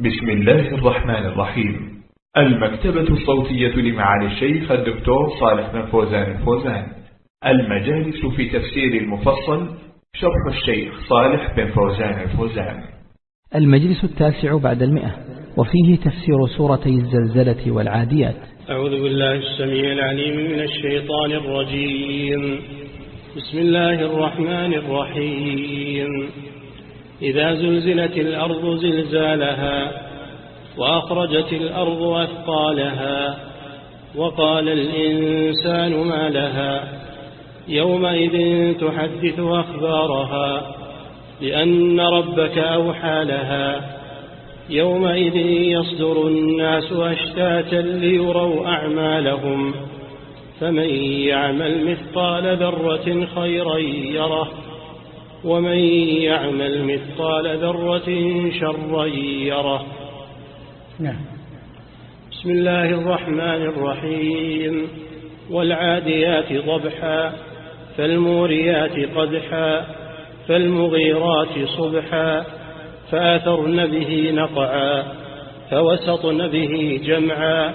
بسم الله الرحمن الرحيم. المكتبة الصوتية لمعالي الشيخ الدكتور صالح بن فوزان الفوزان. المجالس في تفسير المفصل شرح الشيخ صالح بن فوزان الفوزان. المجلس التاسع بعد المئة وفيه تفسير سورتي الزلزلة والعاديات. أعوذ بالله السميع العليم من الشيطان الرجيم. بسم الله الرحمن الرحيم. إذا زلزلت الأرض زلزالها وأخرجت الأرض أثقالها وقال الإنسان ما لها يومئذ تحدث أخبارها لأن ربك أوحى لها يومئذ يصدر الناس أشتاتا ليروا أعمالهم فمن يعمل مثقال ذرة خيرا يره ومن يعمل مثقال ذرة شرا يره. نعم. بسم الله الرحمن الرحيم. والعاديات ضبحا فالموريات قدحا فالمغيرات صبحا فآثرن به نقعا فوسطن به جمعا.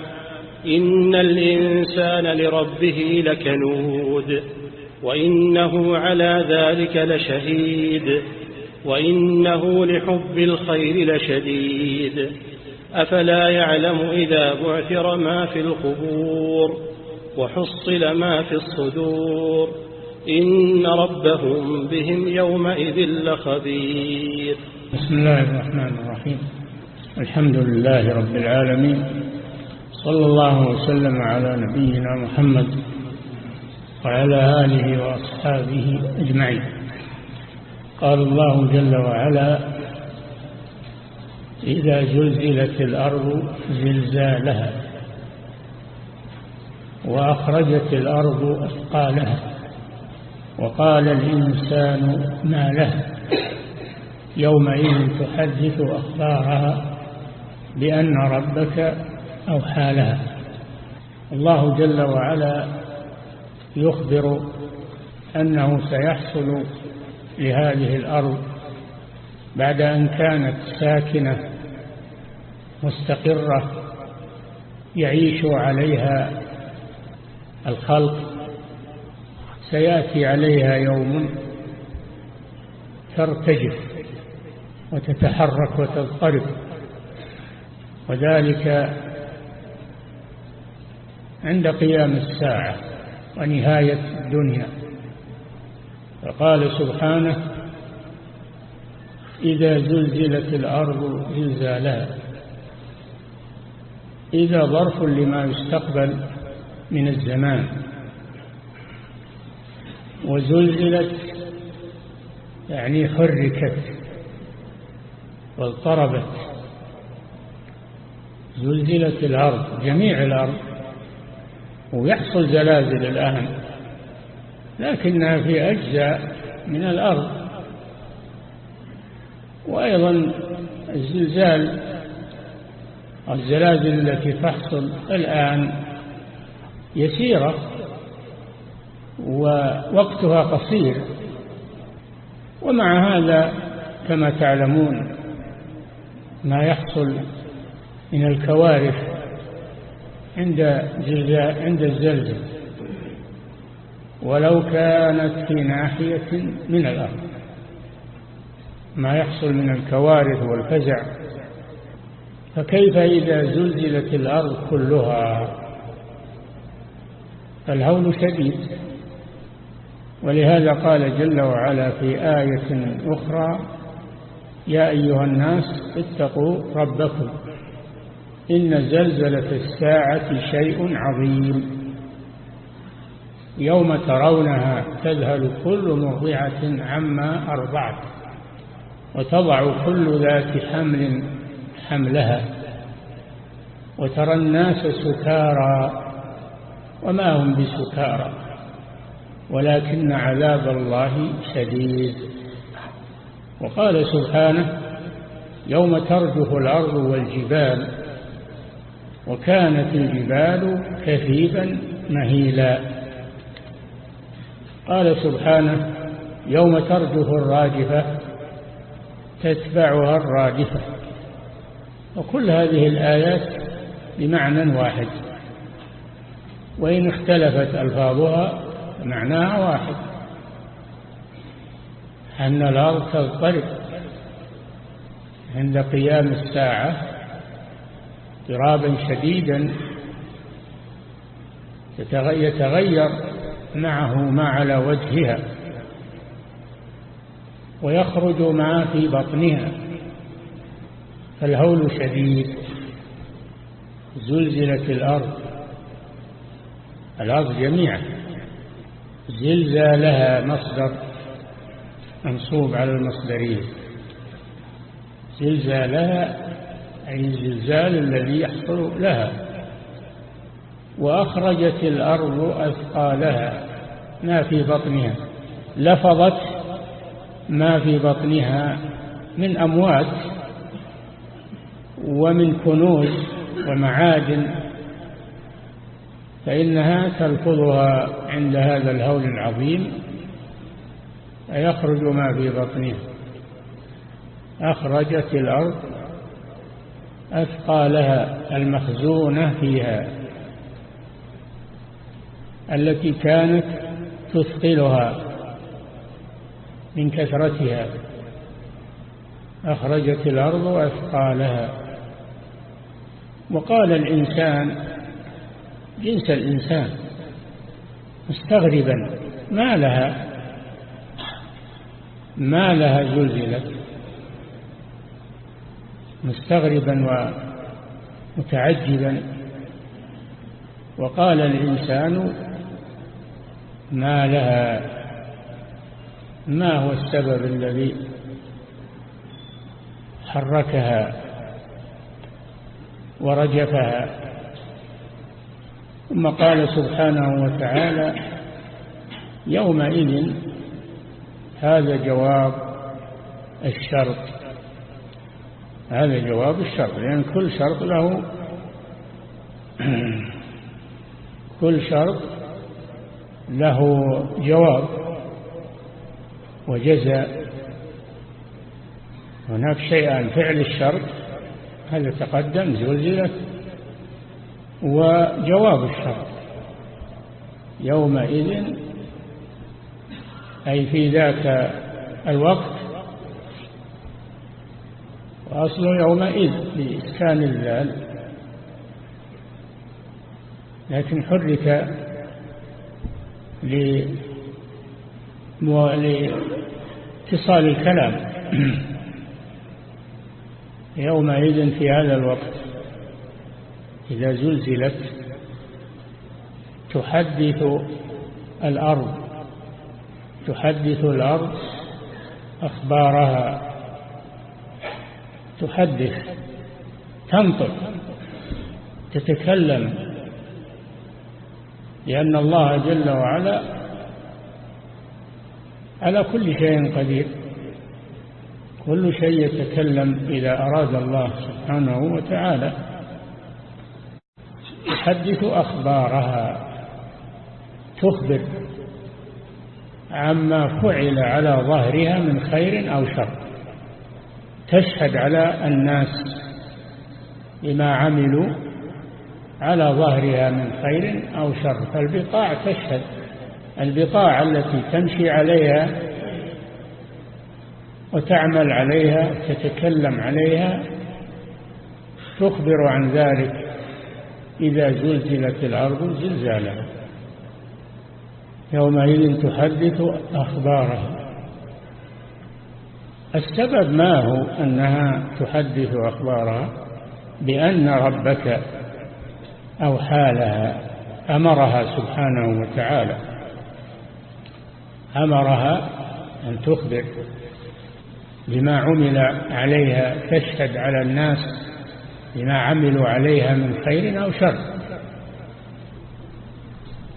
إن الإنسان لربه لكنود. وإنه على ذلك لشهيد وإنه لحب الخير لشديد. أفلا يعلم إذا بعثر ما في القبور وحصل ما في الصدور. إن ربهم بهم يومئذ لخبير. بسم الله الرحمن الرحيم. الحمد لله رب العالمين. صلى الله وسلم على نبينا محمد وعلى آله وأصحابه أجمعين. قال الله جل وعلا إذا زلزلت الأرض زلزالها وأخرجت الأرض أثقالها وقال الإنسان ما له يومئذ تحدث أخبارها بأن ربك أوحى لها. الله جل وعلا يخبر أنه سيحصل لهذه الأرض بعد أن كانت ساكنة مستقرة يعيش عليها الخلق سيأتي عليها يوم ترتجف وتتحرك وتضطرب. وذلك عند قيام الساعة. ونهاية الدنيا. فقال سبحانه إذا زلزلت الأرض زلزالها إذا ظرف لما يستقبل من الزمان. وزلزلت يعني حركت واضطربت. زلزلت الأرض جميع الأرض. ويحصل زلازل الآن لكنها في أجزاء من الأرض. وأيضا الزلزال الزلازل التي تحصل الآن يسيرة ووقتها قصير. ومع هذا كما تعلمون ما يحصل من الكوارث عند عند الزلزل ولو كانت في ناحية من الأرض. ما يحصل من الكوارث والفزع. فكيف إذا زلزلت الأرض كلها؟ فالهول شديد. ولهذا قال جل وعلا في آية أخرى يا أيها الناس اتقوا ربكم. إن زلزلة الساعة شيء عظيم. يوم ترونها تذهل كل مرضعة عما أرضعت وتضع كل ذات حمل حملها وترى الناس سكارى وما هم بسكارى ولكن عذاب الله شديد. وقال سبحانه يوم ترجف الأرض والجبال وكانت الجبال كثيبا مهيلا. قال سبحانه يوم ترجف الراجفة تتبعها الرادفة وكل هذه الآيات بمعنى واحد. وإن اختلفت ألفاظها معناها واحد. أن الأرض تضطرب عند قيام الساعة اضطرابا شديدا يتغير معه ما على وجهها ويخرج ما في بطنها فالهول شديد. زلزلت الأرض الأرض جميعا. زلزالها مصدر منصوب على المصدرية. زلزالها أي الزلزال الذي يحصل لها. وأخرجت الأرض أثقالها. ما في بطنها. لفظت ما في بطنها من أموات ومن كنوز ومعادن. فإنها تلفظها عند هذا الهول العظيم. يخرج ما في بطنها. أخرجت الأرض أثقالها المخزونة فيها التي كانت تثقلها من كثرتها أخرجت الأرض أثقالها وقال الإنسان جنس الإنسان مستغربا ما لها؟ ما لها زلزلت؟ مستغربا ومتعجبا. وقال الإنسان ما لها ما هو السبب الذي حركها ورجفها؟ ثم قال سبحانه وتعالى يومئذ هذا جواب الشرط. هذا جواب الشرط لأن كل شرط له كل شرط له جواب وجزاء. هناك شيئان فعل الشرط هذا تقدم زلزلت وجواب الشرط. يومئذ أي في ذاك الوقت وأصل يومئذ بإسكان الذال. لكن حرك لاتصال الكلام. يومئذ في هذا الوقت إذا زلزلت تحدث الأرض تحدث الأرض أخبارها. تحدث تنطق تتكلم لأن الله جل وعلا على كل شيء قدير كل شيء يتكلم إذا أراد الله سبحانه وتعالى. تحدث أخبارها تخبر عما فعل على ظهرها من خير أو شر. تشهد على الناس بما عملوا على ظهرها من خير أو شر. فالبقاع تشهد البقاع التي تمشي عليها وتعمل عليها تتكلم عليها تخبر عن ذلك إذا زلزلت الأرض زلزالها يومئذ تحدث أخبارها. السبب ما هو أنها تحدث أخبارها بأن ربك أوحى لها أمرها سبحانه وتعالى. أمرها أن تخبر بما عمل عليها تشهد على الناس بما عملوا عليها من خير أو شر.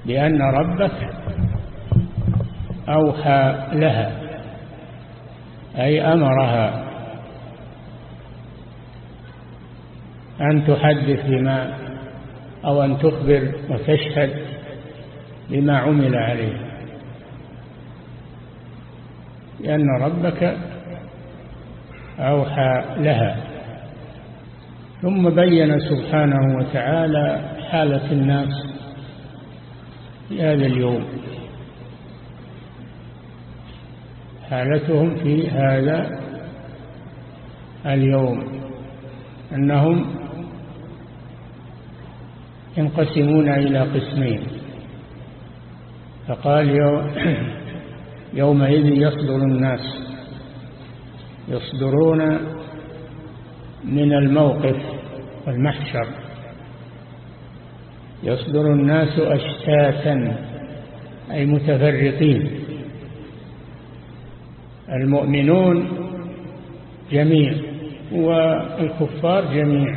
لأن ربك أوحى لها. أي أمرها أن تحدث بما أو أن تخبر وتشهد بما عمل عليه. لأن ربك أوحى لها. ثم بين سبحانه وتعالى حالة الناس في هذا اليوم. حالتهم في هذا اليوم أنهم ينقسمون إلى قسمين. فقال يومئذ يصدر الناس يصدرون من الموقف والمحشر. يصدر الناس أشتاتا أي متفرقين. المؤمنون جميع والكفار جميع.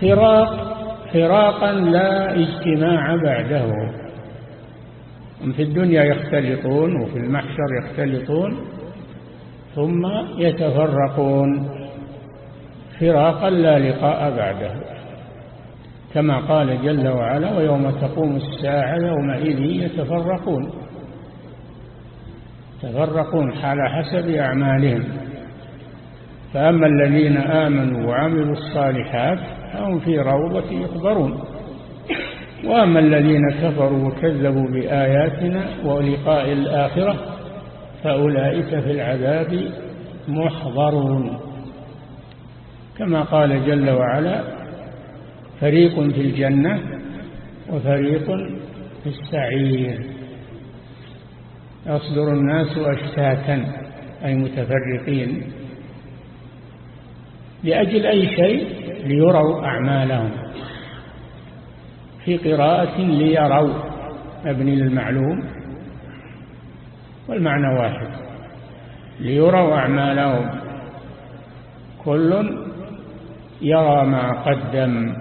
فراق فراقا لا اجتماع بعده. هم في الدنيا يختلطون وفي المحشر يختلطون ثم يتفرقون. فراقا لا لقاء بعده. كما قال جل وعلا ويوم تقوم الساعة يومئذ يتفرقون. تفرقون على حسب أعمالهم. فأما الذين آمنوا وعملوا الصالحات فهم في روضة يخبرون وأما الذين كفروا وكذبوا بآياتنا ولقاء الآخرة فأولئك في العذاب محضرون. كما قال جل وعلا فريق في الجنة وفريق في السعير. يصدر الناس أشتاتا أي متفرقين. لأجل أي شيء؟ ليروا أعمالهم. في قراءة ليروا ابن المعلوم والمعنى واحد. ليروا أعمالهم. كل يرى ما قدم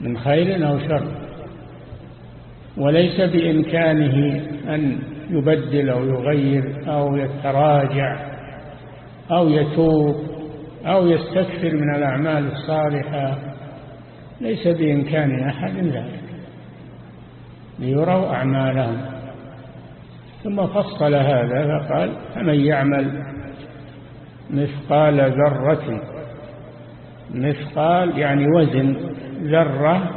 من خير أو شر. وليس بإمكانه أن يبدل أو يغير أو يتراجع أو يتوب أو يستكثر من الأعمال الصالحة. ليس بإمكان أحد ذلك. ليروا أعمالهم. ثم فصل هذا فقال فمن يعمل مثقال ذرة مثقال يعني وزن ذرة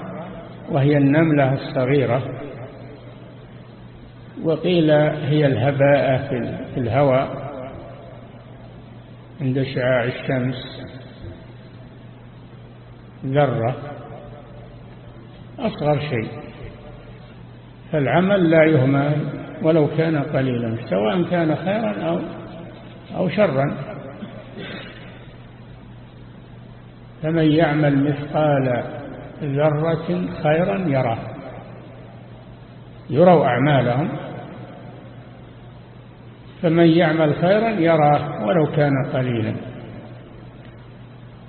وهي النملة الصغيرة وقيل هي الهباء في الهواء عند شعاع الشمس. ذرة. أصغر شيء. فالعمل لا يهمل ولو كان قليلا سواء كان خيرا أو, أو شرا. فمن يعمل مثقال ذرة خيرا يراه. يروا أعمالهم. فمن يعمل خيرا يراه ولو كان قليلا.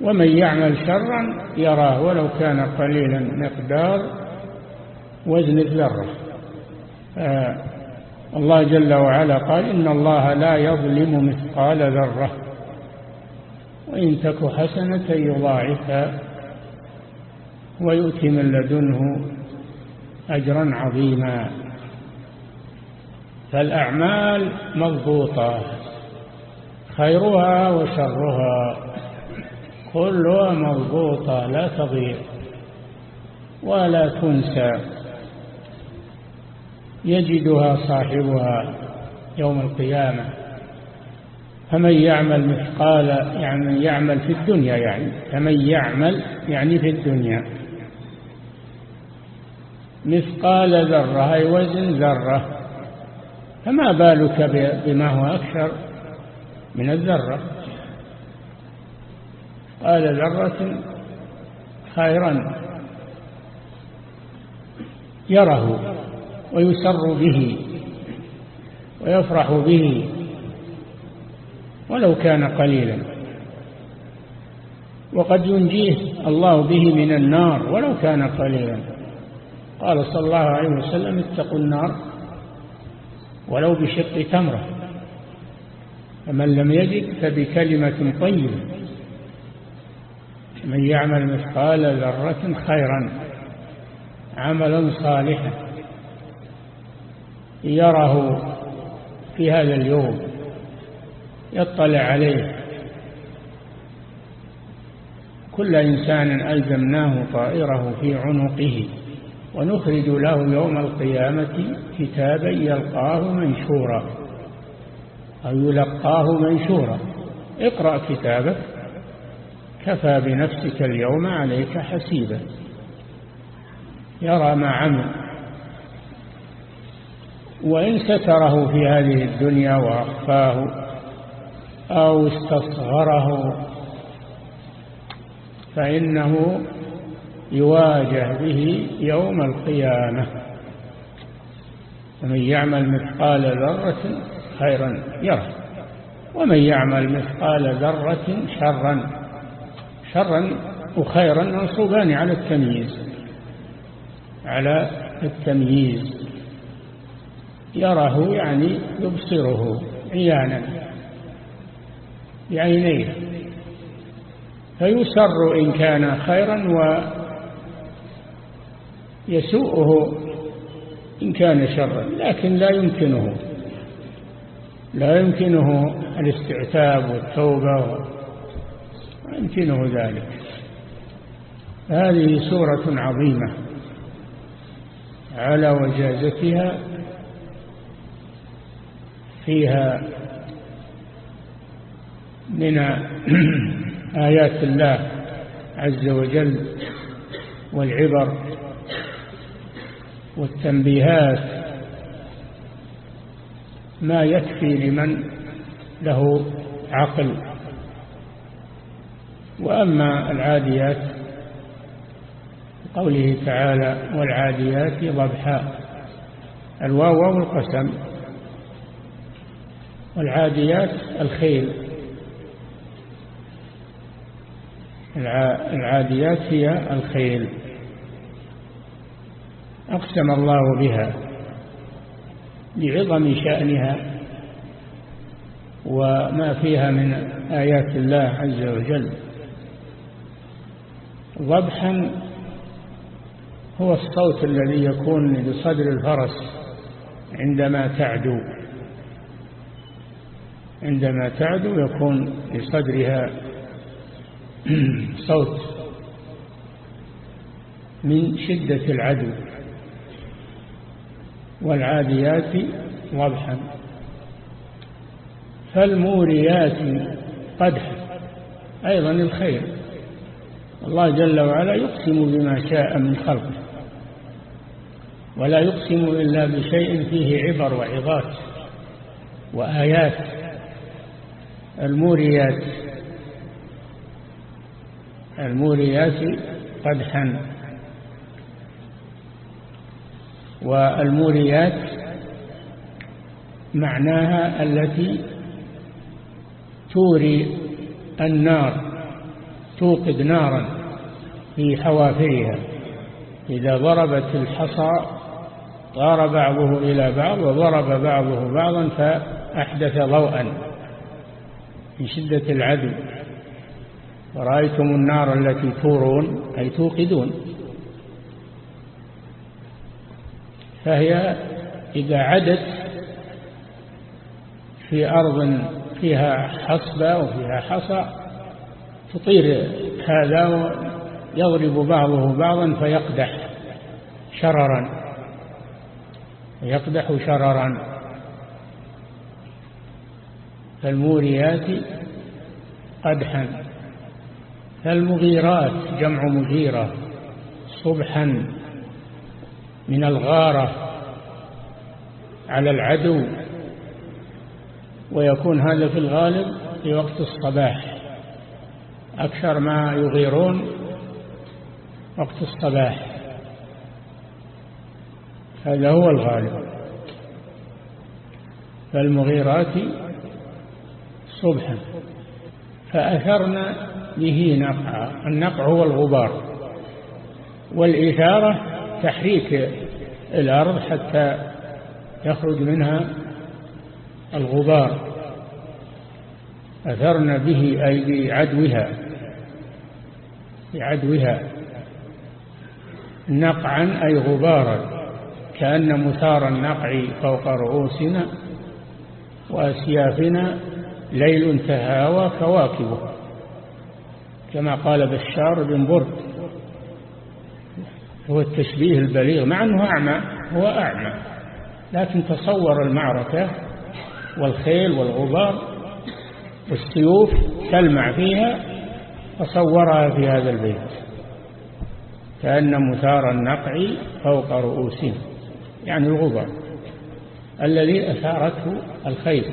ومن يعمل شرا يراه ولو كان قليلا مقدار وزن الذرة. آه الله جل وعلا قال إن الله لا يظلم مثقال ذرة. وإن تك حسنة يضاعفها ويؤتي من لدنه أجرا عظيما. فالأعمال مضبوطة خيرها وشرها كلها مضبوطة لا تضيع ولا تنسى. يجدها صاحبها يوم القيامة. فمن يعمل مثقال يعني يعمل في الدنيا يعني فمن يعمل يعني في الدنيا. مثقال ذرة أي وزن ذرة. فما بالك بما هو أكثر من الذرة؟ قال ذرة خيرا يره ويسر به ويفرح به ولو كان قليلا. وقد ينجيه الله به من النار ولو كان قليلا. قال صلى الله عليه وسلم اتقوا النار. ولو بشق تمرة. فمن لم يجد فبكلمة طيبة. من يعمل مثقال ذرة خيرا عملا صالحا. يره في هذا اليوم يطلع عليه. كل إنسان ألزمناه طائره في عنقه. ونخرج له يوم القيامة كتابا يلقاه منشورا أو يلقاه منشورا. اقرأ كتابك. كفى بنفسك اليوم عليك حسيبا. يرى ما عمل. وإن ستره في هذه الدنيا وأخفاه أو استصغره فإنه يواجه به يوم القيامة. ومن يعمل مثقال ذرة خيرا يره ومن يعمل مثقال ذرة شرا شرا وخيرا منصوبان على التمييز على التمييز. يره يعني يبصره عيانا بعينيه فيسر إن كان خيرا ويسوءه إن كان شرا لكن لا يمكنه. لا يمكنه الاستعتاب والتوبة لا يمكنه ذلك. هذه سورة عظيمة على وجازتها فيها من آيات الله عز وجل والعبر والتنبيهات ما يكفي لمن له عقل. وأما العاديات قوله تعالى والعاديات ضبحا الواو والقسم والعاديات الخيل. العاديات هي الخيل. أقسم الله بها لعظم شأنها وما فيها من آيات الله عز وجل. ضبحا هو الصوت الذي يكون بصدر الفرس عندما تعدو. عندما تعدو يكون لصدرها صوت من شدة العدو. والعاديات ضبحا فالموريات قدحا أيضا الخير. الله جل وعلا يقسم بما شاء من خلقه ولا يقسم إلا بشيء فيه عبر وعظات وآيات. الموريات الموريات قدحا. والموريات معناها التي توري النار توقد نارا في حوافرها. إذا ضربت الحصى طار بعضه إلى بعض وضرب بعضه بعضا فأحدث ضوءا من شدة العدو. ورأيتم النار التي تورون أي توقدون. فهي إذا عدت في أرض فيها حصبة وفيها حصى تطير هذا ويضرب بعضه بعضا فيقدح شررا يقدح شررا. فالموريات قدحا فالمغيرات جمع مغيرة صبحا. من الغارة على العدو ويكون هذا في الغالب في وقت الصباح. أكثر ما يغيرون وقت الصباح. هذا هو الغالب. فالمغيرات صبحا. فأثرنا به نقعا النقع هو الغبار. والإثارة تحريك الأرض حتى يخرج منها الغبار. أثرنا به أي بعدوها بعدوها. نقعا أي غبارا كأن مثار النقع فوق رؤوسنا وأسيافنا ليل تهاوى كواكبه كما قال بشار بن برد هو التشبيه البليغ مع أنه أعمى هو أعمى. لكن تصور المعركة والخيل والغبار والسيوف تلمع فيها فصورها في هذا البيت. كأن مثار النقع فوق رؤوسهم يعني الغبار الذي أثارته الخيل.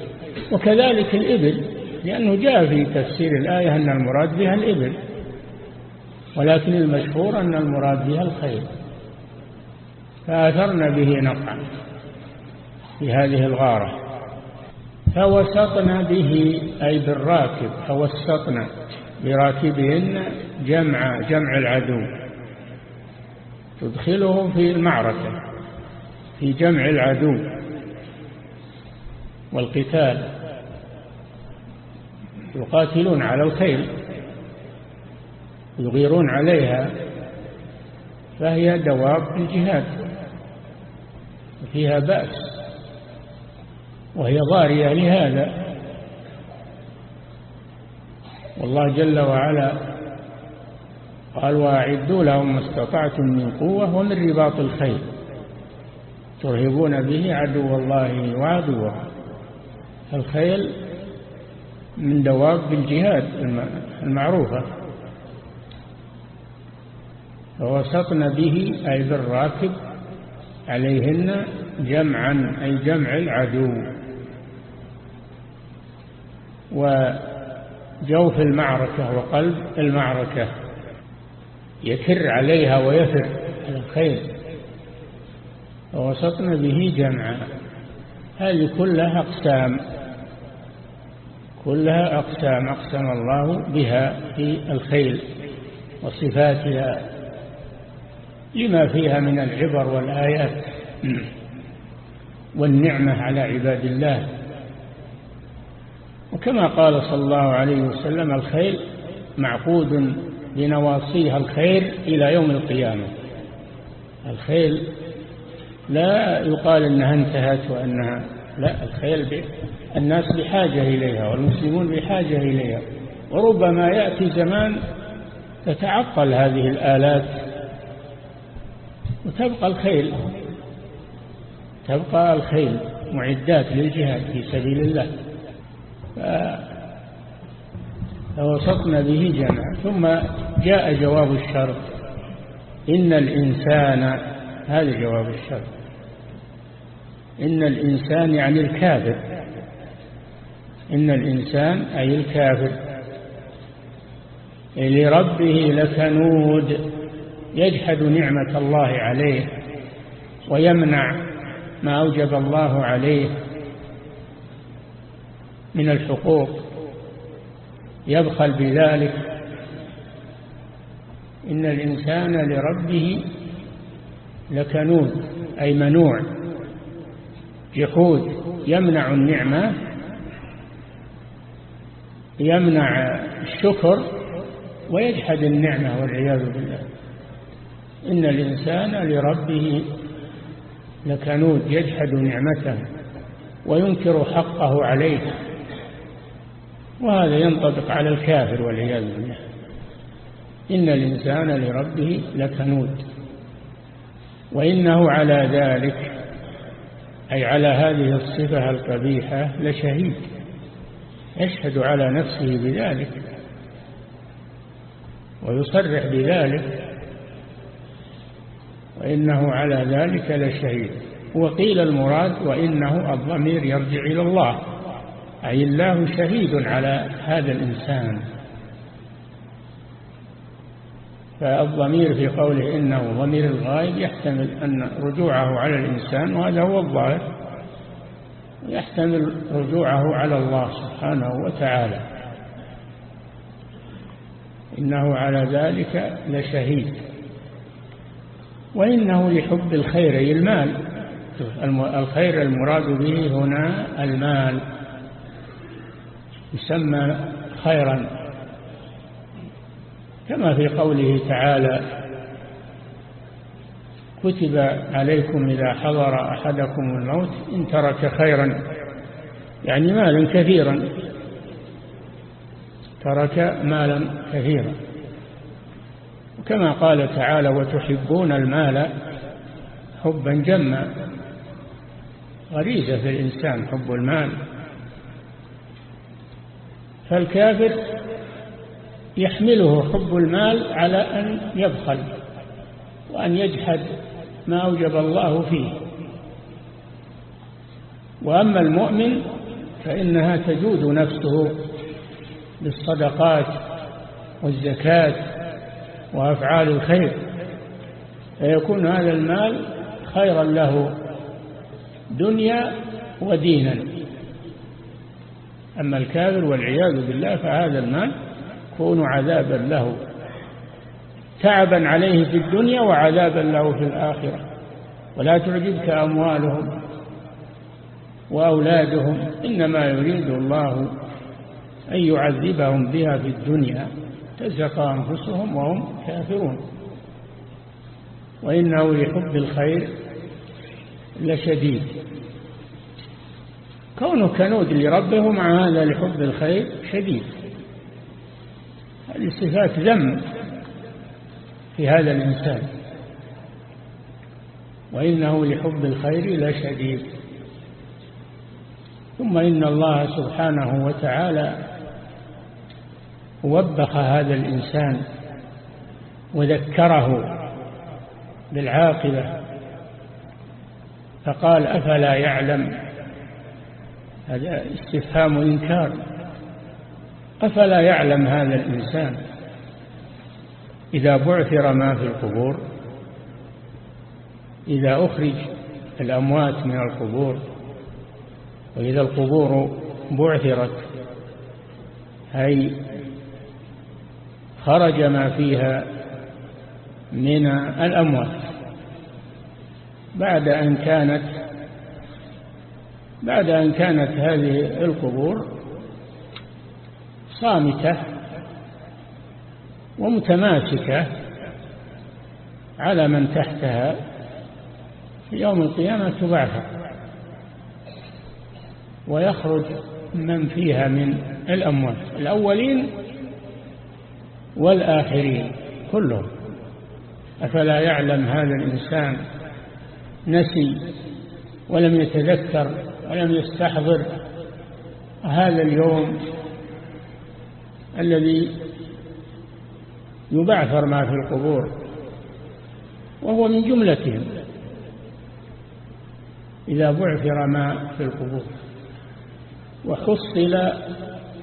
وكذلك الإبل لأنه جاء في تفسير الآية أن المراد بها الإبل. ولكن المشهور أن المراد بها الخيل فأثرنا به نقعا في هذه الغارة. فوسطنا به أي بالراكب فوسطنا براكبهن جمع جمع العدو. تدخله في المعركة في جمع العدو والقتال. يقاتلون على الخيل يغيرون عليها فهي دواب الجهاد وفيها بأس وهي ضارية لهذا. والله جل وعلا قال وأعدوا لهم ما استطعتم من قوة ومن رباط الخيل ترهبون به عدو الله وعدوه. الخيل من دواب الجهاد المعروفة. فوسطن به أي بالراكب عليهن جمعا أي جمع العدو. وجوف المعركة وقلب المعركة يكر عليها ويفر الخيل ووسطن به جمعا. هذه كلها أقسام كلها أقسام أقسم الله بها في الخيل وصفاتها. لما فيها من العبر والآيات والنعمة على عباد الله. وكما قال صلى الله عليه وسلم الخيل معقود بنواصيها الخير إلى يوم القيامة. الخيل لا يقال أنها انتهت وأنها لا الخيل الناس بحاجة إليها والمسلمون بحاجة إليها. وربما يأتي زمان تتعطل هذه الآلات وتبقى الخيل تبقى الخيل معدات للجهاد في سبيل الله. فوسطنا به جمع ثم جاء جواب الشرط. إن الإنسان هذا جواب الشرط. إن الإنسان يعني الكافر. إن الإنسان أي الكافر. لربه لكنود. يجحد نعمة الله عليه ويمنع ما أوجب الله عليه من الحقوق. يبخل بذلك. إن الإنسان لربه لكنود أي منوع جحود. يمنع النعمة يمنع الشكر ويجحد النعمة والعياذ بالله. إن الإنسان لربه لكنود يجحد نعمته وينكر حقه عليه. وهذا ينطبق على الكافر والعياذ بالله. إن الإنسان لربه لكنود. وإنه على ذلك أي على هذه الصفة القبيحة لشهيد. يشهد على نفسه بذلك. ويصرح بذلك. وإنه على ذلك لشهيد. وقيل المراد وإنه الضمير يرجع إلى الله أي الله شهيد على هذا الإنسان. فالضمير في قوله إنه ضمير الغائب يحتمل أن رجوعه على الإنسان وهذا هو الظاهر يحتمل رجوعه على الله سبحانه وتعالى. إنه على ذلك لشهيد. وإنه لحب الخير المال الخير المراد به هنا المال. يسمى خيرا. كما في قوله تعالى كتب عليكم إذا حضر أحدكم الموت إن ترك خيرا. يعني مالا كثيرا. ترك مالا كثيرا. كما قال تعالى وتحبون المال حبا جما. غريزة في الإنسان حب المال. فالكافر يحمله حب المال على أن يبخل وأن يجحد ما أوجب الله فيه. وأما المؤمن فإنها تجود نفسه بالصدقات والزكاة وأفعال الخير فيكون هذا المال خيرا له دنيا ودينا. أما الكافر والعياذ بالله فهذا المال يكون عذابا له تعبا عليه في الدنيا وعذابا له في الآخرة. ولا تعجبك أموالهم وأولادهم إنما يريد الله أن يعذبهم بها في الدنيا. تزق أنفسهم وهم كافرون. وإنه لحب الخير لشديد. كونه كنود لربه مع هذا لحب الخير شديد. هذه صفات ذم في هذا الإنسان. وإنه لحب الخير لشديد. ثم إن الله سبحانه وتعالى وبخ هذا الإنسان وذكره بالعاقبة فقال أفلا يعلم؟ هذا استفهام إنكار. أفلا يعلم هذا الإنسان؟ إذا بعثر ما في القبور إذا أخرج الأموات من القبور وإذا القبور بعثرت أي خرج ما فيها من الأموات. بعد أن كانت بعد أن كانت هذه القبور صامتة ومتماسكة على من تحتها في يوم القيامة تبعثر ويخرج من فيها من الأموات. الأولين والآخرين كلهم. أفلا يعلم هذا الإنسان نسي ولم يتذكر ولم يستحضر هذا اليوم الذي يبعثر ما في القبور وهو من جملتهم. إذا بعثر ما في القبور وحصل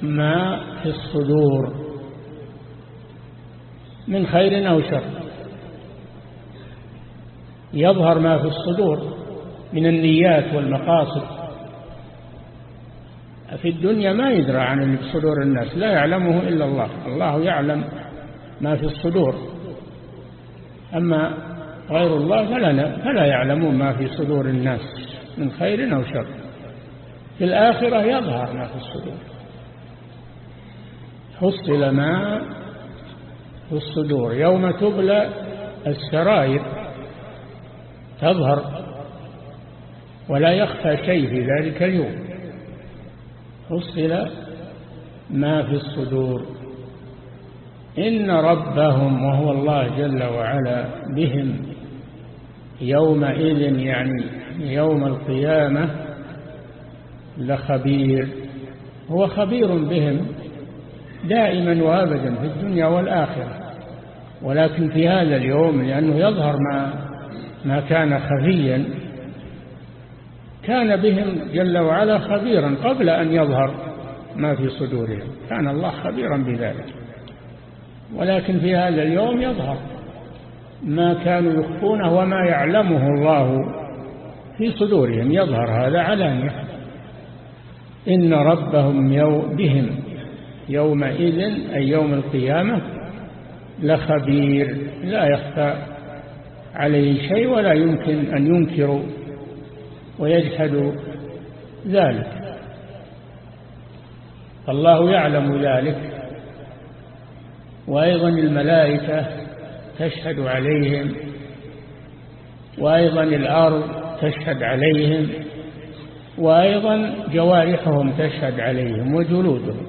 ما في الصدور من خير أو شر. يظهر ما في الصدور من النيات والمقاصد. في الدنيا ما يدرى عن صدور الناس لا يعلمه إلا الله. الله يعلم ما في الصدور. أما غير الله فلا, فلا يعلمون ما في صدور الناس من خير أو شر. في الآخرة يظهر ما في الصدور. حصل ما في الصدور. يوم تبلى السرائر تظهر ولا يخفى شيء في ذلك اليوم. حصل ما في الصدور. إن ربهم وهو الله جل وعلا بهم يومئذ يعني يوم القيامة لخبير. هو خبير بهم دائما وأبدا في الدنيا والآخرة. ولكن في هذا اليوم لأنه يظهر ما, ما كان خفيا كان بهم جل وعلا خبيرا قبل أن يظهر ما في صدورهم. كان الله خبيرا بذلك. ولكن في هذا اليوم يظهر ما كانوا يخفونه وما يعلمه الله في صدورهم. يظهر هذا علانية. إن ربهم يو بهم يومئذ أي يوم القيامة لخبير لا يخفى عليه شيء ولا يمكن أن ينكروا ويجحد ذلك. الله يعلم ذلك. وأيضا الملائكة تشهد عليهم. وأيضا الأرض تشهد عليهم. وأيضا جوارحهم تشهد عليهم وجلودهم.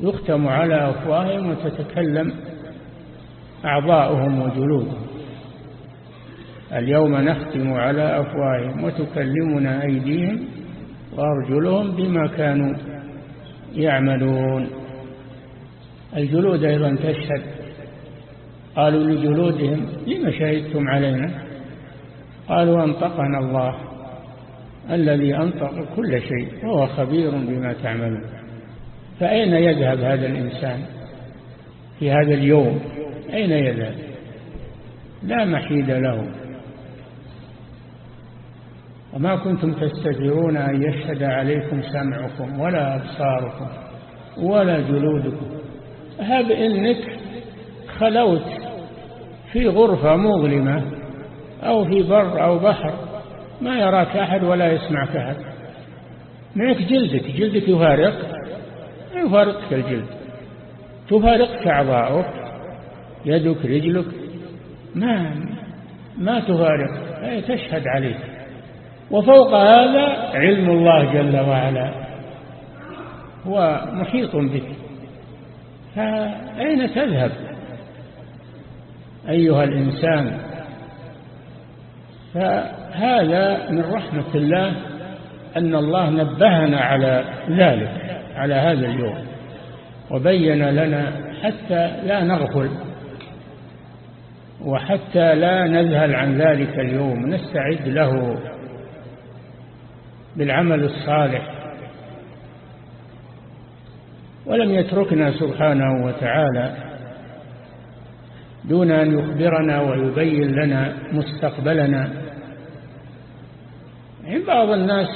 يختم على أفواههم وتتكلم أعضاؤهم وجلودهم. اليوم نختم على أفواههم وتكلمنا أيديهم وأرجلهم بما كانوا يعملون. الجلود أيضا تشهد. قالوا لجلودهم لما شهدتم علينا? قالوا أنطقنا الله الذي أنطق كل شيء وهو خبير بما تعملون. فأين يذهب هذا الإنسان في هذا اليوم؟ أين يذهب لا محيد له. وما كنتم تستجرون أن يشهد عليكم سمعكم ولا أبصاركم ولا جلودكم. هب إنك خلوت في غرفة مظلمة أو في بر أو بحر ما يراك أحد ولا يسمعك أحد. معك جلدك جلدك يفارق يفارقك الجلد. تفارقك أعضاؤك يدك رجلك؟ ما ما تفارق تشهد عليك. وفوق هذا علم الله جل وعلا. هو محيط بك. فأين تذهب؟ أيها الإنسان فهذا من رحمة الله أن الله نبهنا على ذلك على هذا اليوم. وبين لنا حتى لا نغفل. وحتى لا نذهل عن ذلك اليوم نستعد له بالعمل الصالح. ولم يتركنا سبحانه وتعالى دون أن يخبرنا ويبين لنا مستقبلنا. يعني بعض الناس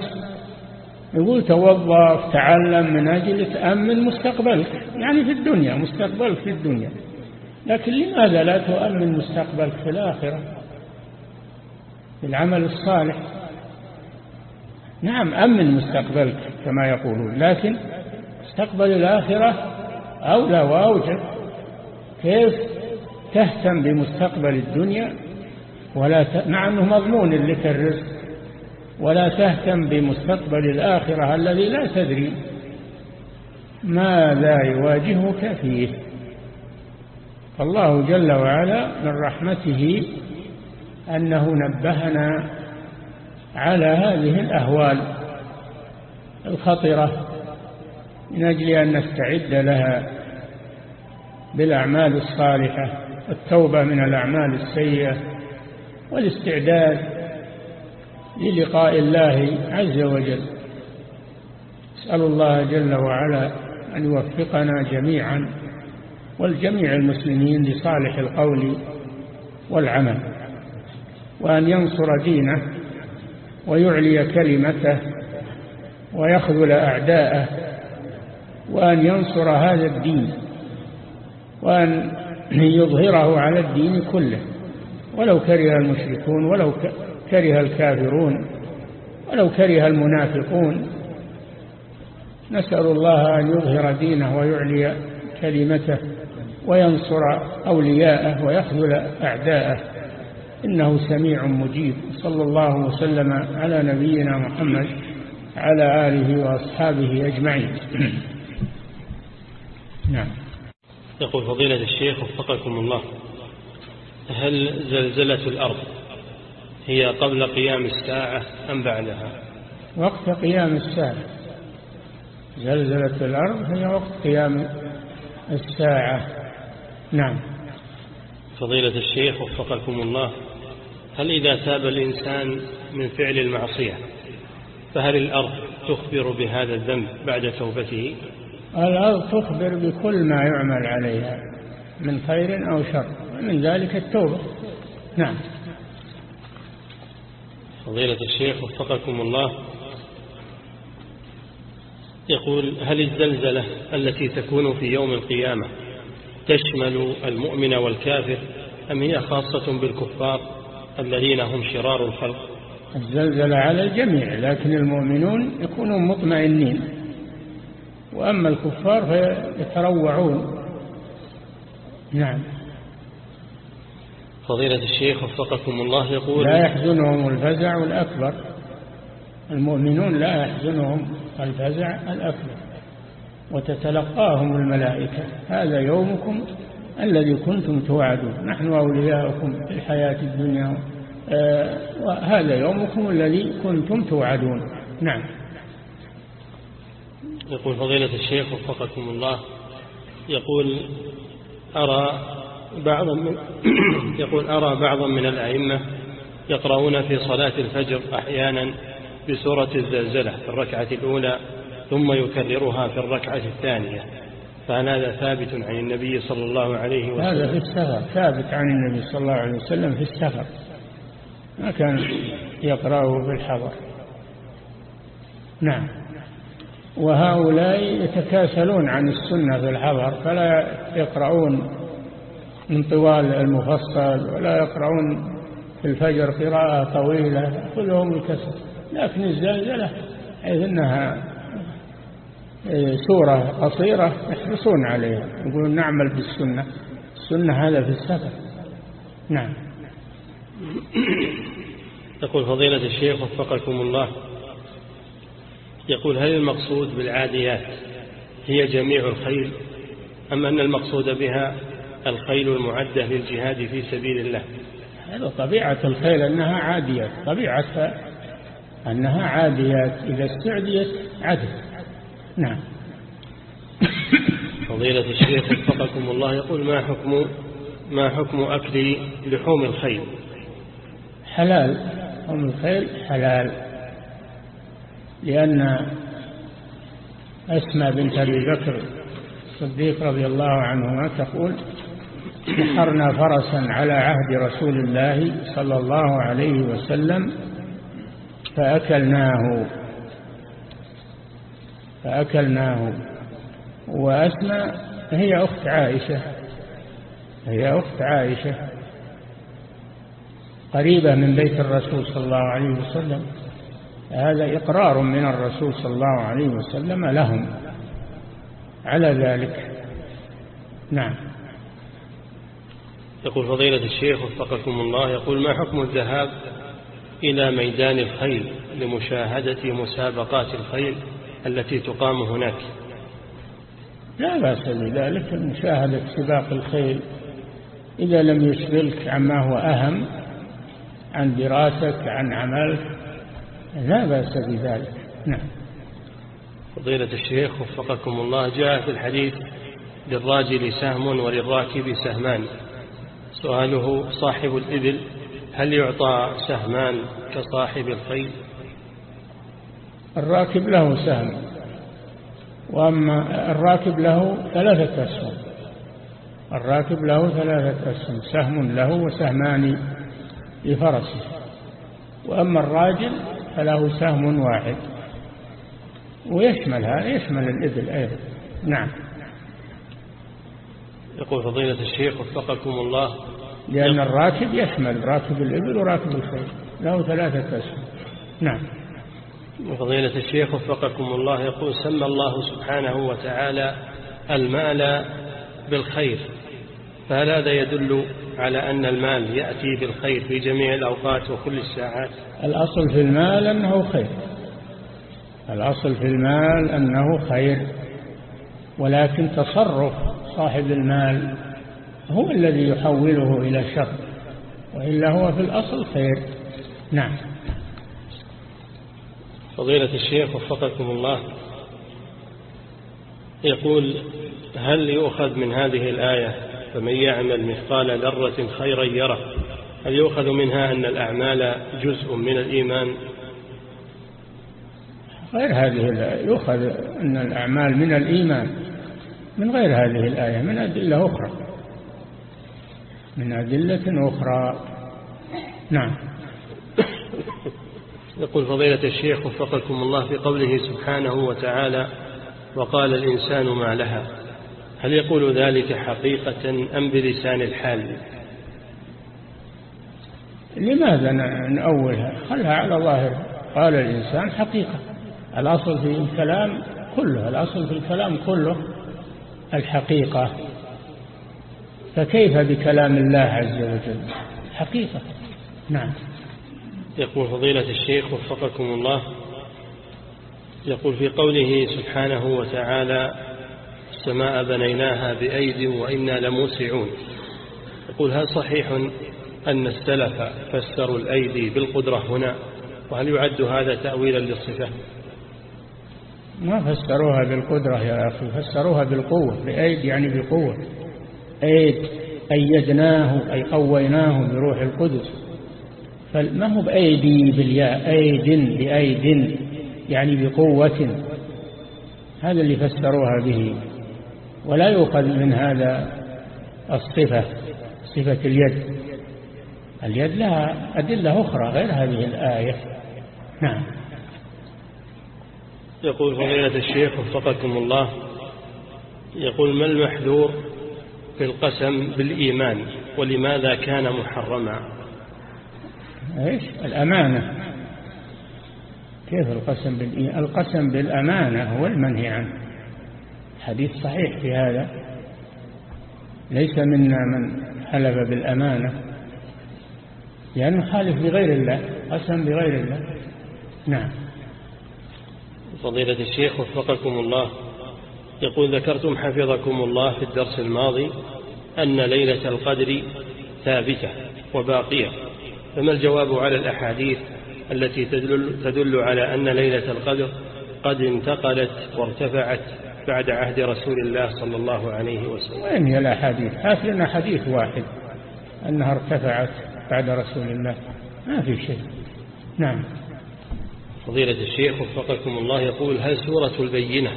يقول توظف تعلم من أجل تأمن مستقبلك يعني في الدنيا مستقبلك في الدنيا. لكن لماذا لا تؤمن مستقبلك في الآخرة؟ بالعمل الصالح. نعم أمن مستقبلك كما يقولون لكن مستقبل الآخرة أولى وأوجب. كيف تهتم بمستقبل الدنيا؟ ولا ت... مع أنه مضمون لك الرزق. ولا تهتم بمستقبل الآخرة الذي لا تدري ماذا يواجهك فيه. فالله جل وعلا من رحمته أنه نبهنا على هذه الأهوال الخطرة من أجل أن نستعد لها بالأعمال الصالحة التوبة من الأعمال السيئة والاستعداد للقاء الله عز وجل. اسأل الله جل وعلا أن يوفقنا جميعا. والجميع المسلمين لصالح القول والعمل وأن ينصر دينه ويعلي كلمته ويخذل أعداءه وأن ينصر هذا الدين وأن يظهره على الدين كله ولو كره المشركون ولو كره الكافرون ولو كره المنافقون. نسأل الله أن يظهر دينه ويعلي كلمته وينصر أولياءه ويخذل أعداءه. إنه سميع مجيب. صلى الله وسلم على نبينا محمد على آله وأصحابه أجمعين. نعم. يقول فضيلة الشيخ وفقكم الله هل زلزلة الأرض هي قبل قيام الساعة أم بعدها؟ وقت قيام الساعة. زلزلة الأرض هي وقت قيام الساعة. نعم. فضيلة الشيخ وفقكم الله هل إذا تاب الإنسان من فعل المعصية فهل الأرض تخبر بهذا الذنب بعد توبته؟ الأرض تخبر بكل ما يعمل عليها من خير أو شر من ذلك التوبة. نعم. فضيلة الشيخ وفقكم الله يقول هل الزلزلة التي تكون في يوم القيامة تشمل المؤمن والكافر أم هي خاصة بالكفار الذين هم شرار الخلق؟ الزلزلة على الجميع لكن المؤمنون يكونون مطمئنين. وأما الكفار فيتروعون. نعم. فضيلة الشيخ وفقكم الله يقول لا يحزنهم الفزع الأكبر. المؤمنون لا يحزنهم الفزع الأكبر. وتتلقاهم الملائكة. هذا يومكم الذي كنتم توعدون. نحن أولياؤكم في الحياة الدنيا. آه وهذا يومكم الذي كنتم توعدون. نعم. يقول فضيلة الشيخ وفقكم الله. يقول أرى بعضا من يقول أرى بعضا من الأئمة يقرؤون في صلاة الفجر أحيانا بسورة الزلزلة في الركعة الأولى ثم يكررها في الركعة الثانية. فهل هذا ثابت عن النبي صلى الله عليه وسلم. هذا في السفر. ثابت عن النبي صلى الله عليه وسلم في السفر. ما كان يقرأه في الحضر. نعم. وهؤلاء يتكاسلون عن السنة في الحضر فلا يقرؤون من طوال المفصل ولا يقرؤون في الفجر قراءة طويلة كلهم الكسر لكن الزلزلة حيث أنها سورة قصيرة يحرصون عليها. يقولون نعمل بالسنة السنة. هذا في السفر نعم. يقول فضيلة الشيخ وفقكم الله. يقول هل المقصود بالعاديات هي جميع الخيل؟ أم أن المقصود بها الخيل المعدة للجهاد في سبيل الله؟ هذا طبيعة الخيل أنها عاديات طبيعتها أنها عاديات. إذا استعديت عدل. نعم. فضيلة الشيخ وفقكم الله يقول ما حكم ما حكم أكل لحوم الخيل؟ حلال. لحوم الخيل حلال. لأن أسمى بنت أبي بكر الصديق رضي الله عنهما تقول نحرنا فرسا على عهد رسول الله صلى الله عليه وسلم فأكلناه. فأكلناه. وأسمى هي أخت عائشة. هي أخت عائشة. قريبة من بيت الرسول صلى الله عليه وسلم. هذا إقرار من الرسول صلى الله عليه وسلم لهم. على ذلك. نعم. يقول فضيلة الشيخ وفقكم الله يقول ما حكم الذهاب إلى ميدان الخيل لمشاهدة مسابقات الخيل؟ التي تقام هناك. لا بأس بذلك مشاهدة سباق الخيل. إذا لم يشغلك عما هو أهم عن دراستك عن عملك لا بأس بذلك. نعم. فضيلة الشيخ وفقكم الله جاء في الحديث للراجل سهم وللراكب سهمان. سؤاله صاحب الإبل هل يعطى سهمان كصاحب الخيل؟ الراكب له سهم. وأما الراكب له ثلاثة أسهم. الراكب له ثلاثة أسهم. سهم له وسهمان لفرسه. وأما الراجل فله سهم واحد. ويشمل هذا يشمل الإبل أيضا. نعم. يقول فضيلة الشيخ وفقكم الله. لأن الراكب يشمل راكب الإبل وراكب الخيل له ثلاثة أسهم. نعم. فضيلة الشيخ وفقكم الله يقول سمى الله سبحانه وتعالى المال بالخير. فهل هذا يدل على أن المال يأتي بالخير في جميع الأوقات وكل الساعات؟ الأصل في المال أنه خير. الأصل في المال أنه خير. ولكن تصرف صاحب المال هو الذي يحوله إلى شر وإلا هو في الأصل خير. نعم. فضيلة الشيخ وفقكم الله. يقول هل يؤخذ من هذه الآية فمن يعمل مثقال ذرة خيرا يره هل يؤخذ منها أن الأعمال جزء من الإيمان؟ غير هذه الآية. يؤخذ أن الأعمال من الإيمان. من غير هذه الآية من أدلة أخرى. من أدلة أخرى. نعم. يقول فضيلة الشيخ وفقكم الله في قوله سبحانه وتعالى وقال الإنسان ما لها. هل يقول ذلك حقيقة أم بلسان الحال؟ لماذا نأولها خلها على ظاهر قال الإنسان حقيقة. الأصل في الكلام كله الأصل في الكلام كله الحقيقة. فكيف بكلام الله عز وجل؟ حقيقة. نعم. يقول فضيلة الشيخ وفقكم الله يقول في قوله سبحانه وتعالى والسماء بنيناها بأيد وإنا لموسعون يقول هل صحيح أن السلف فسروا الأيدي بالقدرة هنا؟ وهل يعد هذا تأويلا للصفة؟ ما فسروها بالقدرة يا أخي فسروها بالقوة بأيد يعني بقوة. أيد أيدناه أي قويناه بروح القدس. فما هو بأيدي بالياء؟ أيد بأيد يعني بقوة. هذا اللي فسروها به. ولا يؤخذ من هذا الصفة صفة اليد. اليد لها أدلة أخرى غير هذه الآية. نعم. يقول فضيلة الشيخ وفقكم الله يقول ما المحذور في القسم بالإيمان؟ ولماذا كان محرما؟ إيش؟ الأمانة. كيف القسم بالإيمان القسم بالأمانة هو المنهي عنه. حديث صحيح في هذا. ليس منا من حلف بالأمانة. لأنه خالف بغير الله قسم بغير الله. نعم. فضيلة الشيخ وفقكم الله. يقول ذكرتم حفظكم الله في الدرس الماضي أن ليلة القدر ثابتة وباقية. فما الجواب على الأحاديث التي تدل, تدل على أن ليلة القدر قد انتقلت وارتفعت بعد عهد رسول الله صلى الله عليه وسلم؟ وين هي الأحاديث؟ هات لنا حديث واحد. أنها ارتفعت بعد رسول الله. ما في شيء. نعم. فضيلة الشيخ وفقكم الله يقول هل سورة البينة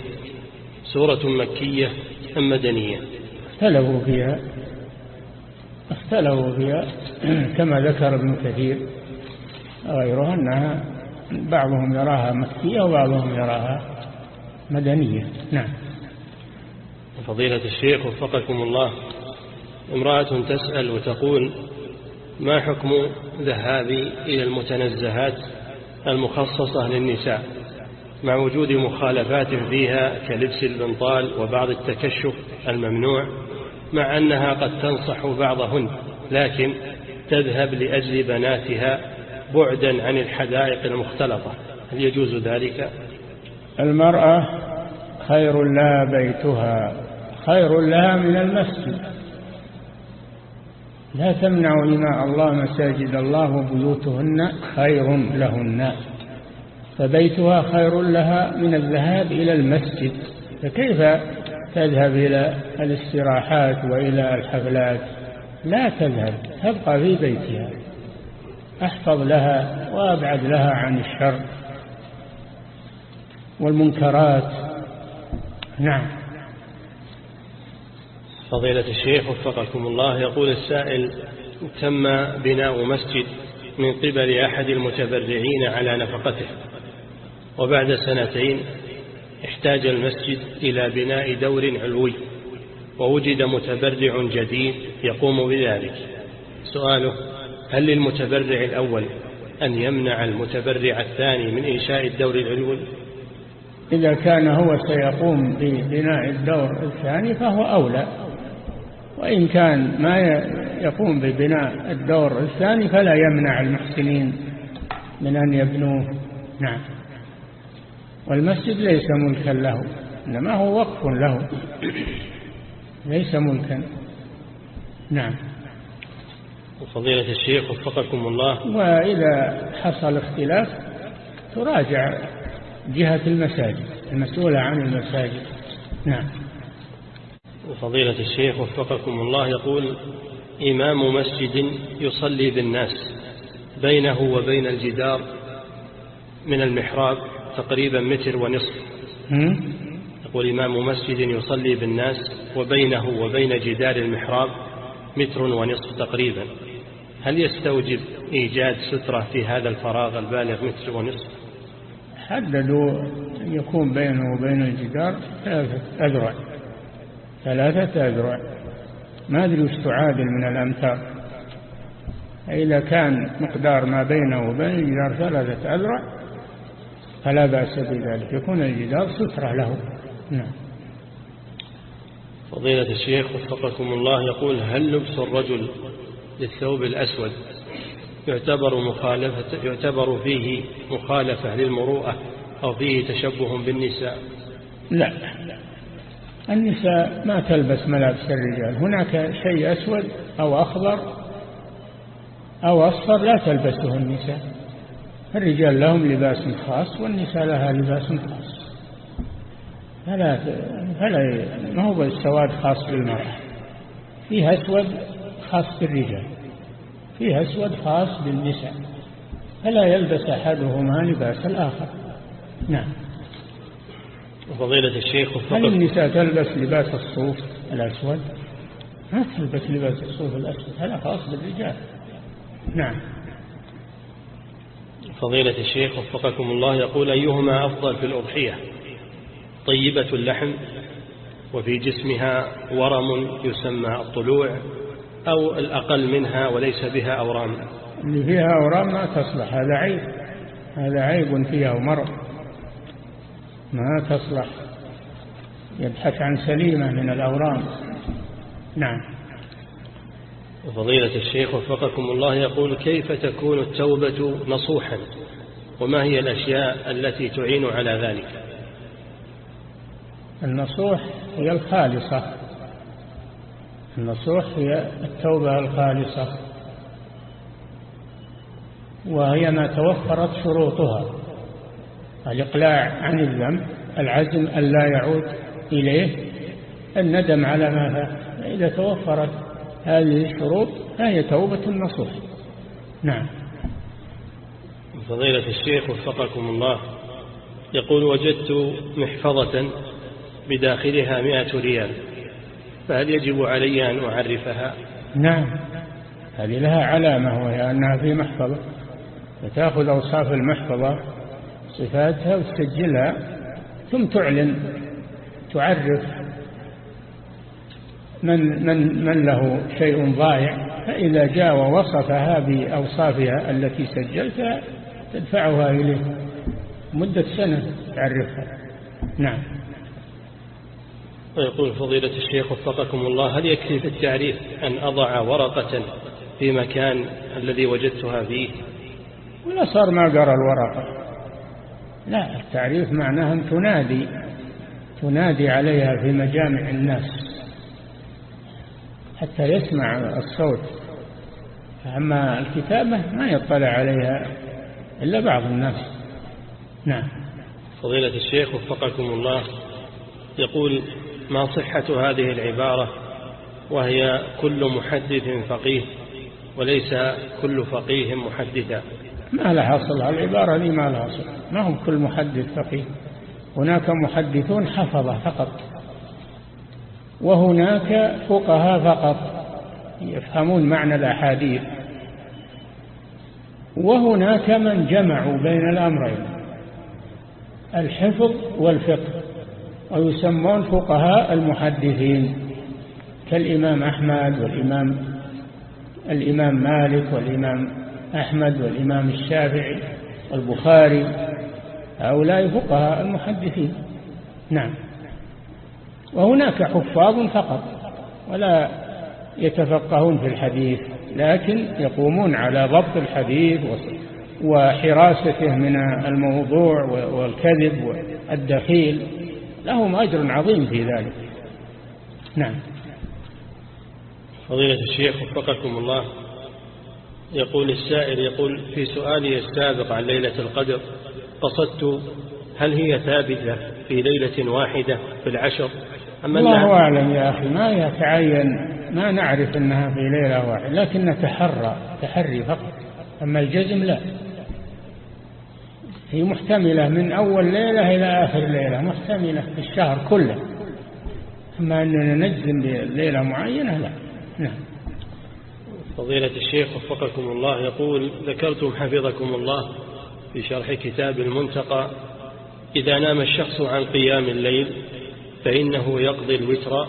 سورة مكية أم مدنية؟ اختلفوا فيها. اختلفوا فيها. كما ذكر ابن كثير غيره أنها بعضهم يراها مكية وبعضهم يراها مدنية. نعم. فضيلة الشيخ وفقكم الله. امرأة تسأل وتقول ما حكم ذهابي إلى المتنزهات المخصصة للنساء مع وجود مخالفات فيها كلبس البنطال وبعض التكشف الممنوع مع أنها قد تنصح بعضهن لكن تذهب لأجل بناتها بعدا عن الحدائق المختلطة. هل يجوز ذلك؟ المرأة خير لها بيتها خير لها من المسجد. لا تمنع إماء الله مساجد الله وبيوتهن خير لهن. فبيتها خير لها من الذهاب إلى المسجد. فكيف تذهب إلى الاستراحات وإلى الحفلات. لا تذهب تبقى في بيتها. أحفظ لها وأبعد لها عن الشر والمنكرات. نعم. فضيلة الشيخ وفقكم الله يقول السائل تم بناء مسجد من قبل أحد المتبرعين على نفقته وبعد سنتين احتاج المسجد إلى بناء دور علوي ووجد متبرع جديد يقوم بذلك. سؤاله هل للمتبرع الأول أن يمنع المتبرع الثاني من إنشاء الدور العلوي؟ إذا كان هو سيقوم ببناء الدور الثاني فهو أولى وإن كان ما يقوم ببناء الدور الثاني فلا يمنع المحسنين من أن يبنوه. نعم. والمسجد ليس ملكا له إنما هو وقف له. ليس ملكا. نعم. وفضيلة الشيخ وفقكم الله. وإذا حصل اختلاف تراجع جهة المساجد المسؤولة عن المساجد. نعم. وفضيلة الشيخ وفقكم الله يقول إمام مسجد يصلي بالناس بينه وبين الجدار من المحراب. تقريبا متر ونصف. يقول إمام مسجد يصلي بالناس وبينه وبين جدار المحراب متر ونصف تقريبا. هل يستوجب إيجاد سترة في هذا الفراغ البالغ متر ونصف؟ حددوا يكون بينه وبين الجدار ثلاثة أذرع. ثلاثة أذرع. ما أدري وش تعادل من الأمتار إذا كان مقدار ما بينه وبين الجدار ثلاثة أذرع فلا بأس بذلك. يكون الجدار سترة له. نعم. فضيلة الشيخ وفقكم الله يقول هل لبس الرجل للثوب الأسود يعتبر مخالفة يعتبر فيه مخالفة للمروءة أو فيه تشبه بالنساء؟ لا. النساء ما تلبس ملابس الرجال. هناك شيء أسود أو أخضر أو أصفر لا تلبسه النساء. الرجال لهم لباس خاص والنساء لها لباس خاص. فلا فلا ما هو السواد خاص بالمرأة. فيها أسود خاص بالرجال. فيها أسود خاص بالنساء. فلا يلبس أحدهما لباس الآخر. نعم. وفضيلة الشيخ هل النساء تلبس لباس الصوف الأسود؟ ما تلبس لباس الصوف الأسود. هذا خاص بالرجال. نعم. فضيلة الشيخ وفقكم الله يقول أيهما أفضل في الأضحية؟ طيبة اللحم وفي جسمها ورم يسمى الطلوع أو الأقل منها وليس بها أورام؟ اللي فيها أورام ما تصلح هذا عيب هذا عيب فيها ومرض ما تصلح يبحث عن سليمة من الأورام. نعم. وفضيلة الشيخ وفقكم الله يقول كيف تكون التوبة نصوحا؟ وما هي الأشياء التي تعين على ذلك؟ النصوح هي الخالصة. النصوح هي التوبة الخالصة. وهي ما توفرت شروطها. الإقلاع عن الذنب العزم أن لا يعود إليه الندم على ما فات. إذا توفرت هذه الشروط فهي توبة النصوح نعم. فضيلة الشيخ وفقكم الله يقول وجدت محفظة بداخلها مئة ريال فهل يجب علي أن أعرفها؟ نعم. هذه لها علامة وهي أنها في محفظة. فتأخذ أوصاف المحفظة صفاتها وتسجلها ثم تعلن تعرف من, من, من له شيء ضايع فإذا جاء ووصفها بأوصافها التي سجلتها تدفعها إليه. مدة سنة تعرفها. نعم. ويقول فضيلة الشيخ وفقكم الله هل يكفي في التعريف أن أضع ورقة في مكان الذي وجدتها فيه؟ ولا صار ما قرأ الورقة. لا التعريف معناه أن تنادي تنادي عليها في مجامع الناس. حتى يسمع الصوت. أما الكتابة ما يطلع عليها إلا بعض الناس. نعم. فضيلة الشيخ وفقكم الله يقول ما صحة هذه العبارة وهي كل محدث فقيه وليس كل فقيه محدثا؟ ما لها أصل العبارة دي ما لها أصل. ما هم كل محدث فقيه؟ هناك محدثون حفظة فقط. وهناك فقهاء فقط يفهمون معنى الأحاديث. وهناك من جمعوا بين الأمرين الحفظ والفقه ويسمون فقهاء المحدثين كالإمام أحمد والإمام الإمام مالك والإمام أحمد والإمام الشافعي والبخاري هؤلاء فقهاء المحدثين. نعم. وهناك حفاظ فقط ولا يتفقهون في الحديث لكن يقومون على ضبط الحديث وحراسته من الموضوع والكذب والدخيل لهم أجر عظيم في ذلك. نعم. فضيلة الشيخ وفقكم الله يقول السائل يقول في سؤالي السابق عن ليلة القدر قصدت هل هي ثابتة في ليلة واحدة في العشر؟ الله أعلم يا أخي ما يتعين ما نعرف أنها في ليلة واحدة لكن نتحرى تحري فقط أما الجزم لا. هي محتملة من أول ليلة إلى آخر ليلة محتملة في الشهر كله. أما أننا نجزم بليلة معينة لا. نعم. فضيلة الشيخ وفقكم الله يقول ذكرتم حفظكم الله في شرح كتاب المنتقى إذا نام الشخص عن قيام الليل فإنه يقضي الوتر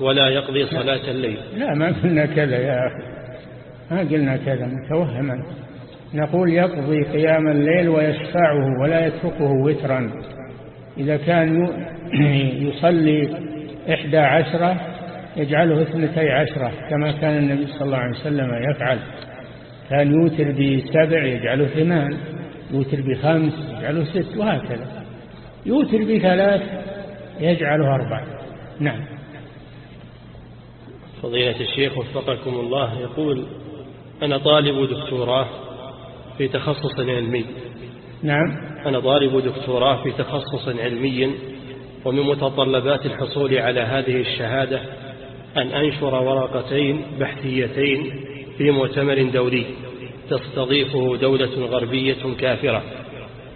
ولا يقضي صلاة الليل. لا ما قلنا كذا يا أخي. ما قلنا كذا متوهما. نقول يقضي قيام الليل ويشفعه ولا يتركه وترا. إذا كان يصلي إحدى عشرة يجعله اثنتي عشرة كما كان النبي صلى الله عليه وسلم يفعل. كان يوتر بسبع يجعله ثمان. يوتر بخمس يجعله ست وهكذا. يوتر بثلاث. يجعله أربع نعم. فضيلة الشيخ وفقكم الله يقول أنا طالب دكتوراه في تخصص علمي. نعم. أنا طالب دكتوراه في تخصص علمي ومن متطلبات الحصول على هذه الشهادة أن أنشر ورقتين بحثيتين في مؤتمر دولي تستضيفه دولة غربية كافرة.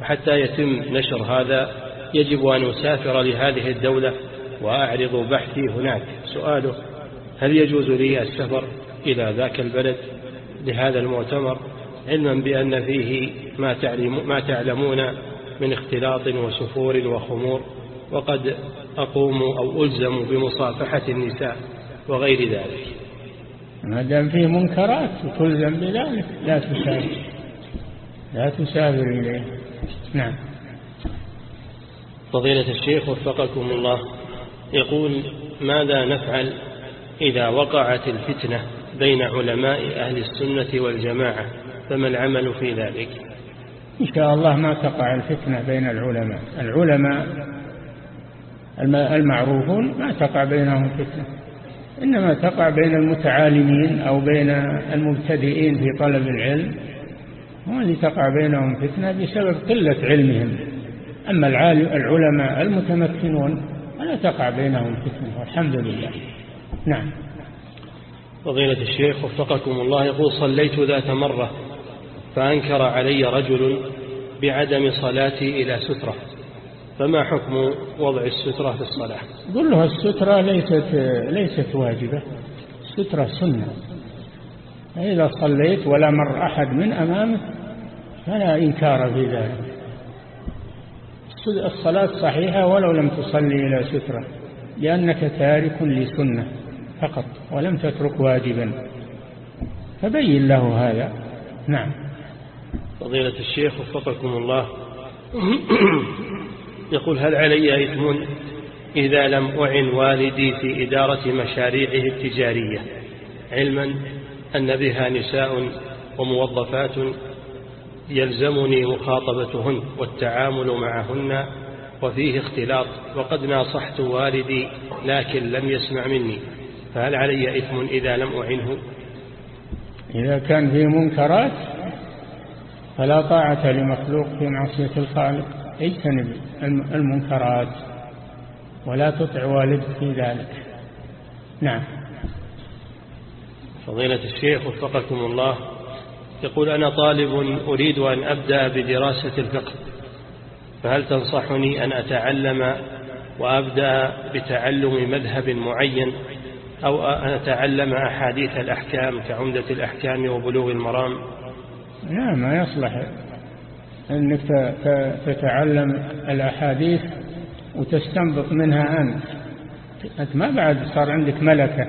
وحتى يتم نشر هذا يجب أن أسافر لهذه الدولة وأعرض بحثي هناك. سؤاله هل يجوز لي السفر إلى ذاك البلد لهذا المؤتمر؟ علما بأن فيه ما, ما تعلمون من اختلاط وسفور وخمور وقد أقوم أو ألزم بمصافحة النساء وغير ذلك. ما دام فيه منكرات وتلزم بذلك لا تسافر. لا تسافر إليه. نعم. فضيلة الشيخ وفقكم الله يقول ماذا نفعل إذا وقعت الفتنة بين علماء أهل السنة والجماعة؟ فما العمل في ذلك؟ إن شاء الله ما تقع الفتنة بين العلماء. العلماء المعروفون ما تقع بينهم فتنة. إنما تقع بين المتعالمين أو بين المبتدئين في طلب العلم هو اللي تقع بينهم فتنة بسبب قلة علمهم. أما العلماء المتمكنون فلا تقع بينهم فتنة والحمد لله. نعم. فضيلة الشيخ وفقكم الله يقول صليت ذات مرة فأنكر علي رجل بعدم صلاتي إلى سترة. فما حكم وضع السترة في الصلاة؟ قل له السترة ليست, ليست واجبة السترة سنة. إذا صليت ولا مر أحد من أمامك فلا إنكار في ذلك. الصلاة صحيحة ولو لم تصلي إلى سترة لأنك تارك لسنة فقط ولم تترك واجبا. فبين له هذا. نعم. فضيلة الشيخ وفقكم الله. يقول هل علي إثم إذا لم أعن والدي في إدارة مشاريعه التجارية؟ علما أن بها نساء وموظفات يلزمني مخاطبتهن والتعامل معهن وفيه اختلاط وقد ناصحت والدي لكن لم يسمع مني فهل علي إثم إذا لم أعنه؟ إذا كان فيه منكرات فلا طاعة لمخلوق في معصية الخالق اجتنب المنكرات ولا تطع والدك في ذلك. نعم. فضيلة الشيخ وفقكم الله يقول أنا طالب أريد أن أبدأ بدراسة الفقه فهل تنصحني أن أتعلم وأبدأ بتعلم مذهب معين أو أن أتعلم أحاديث الأحكام كعمدة الأحكام وبلوغ المرام؟ لا ما يصلح أنك تتعلم الأحاديث وتستنبط منها أنت. أنت ما بعد صار عندك ملكة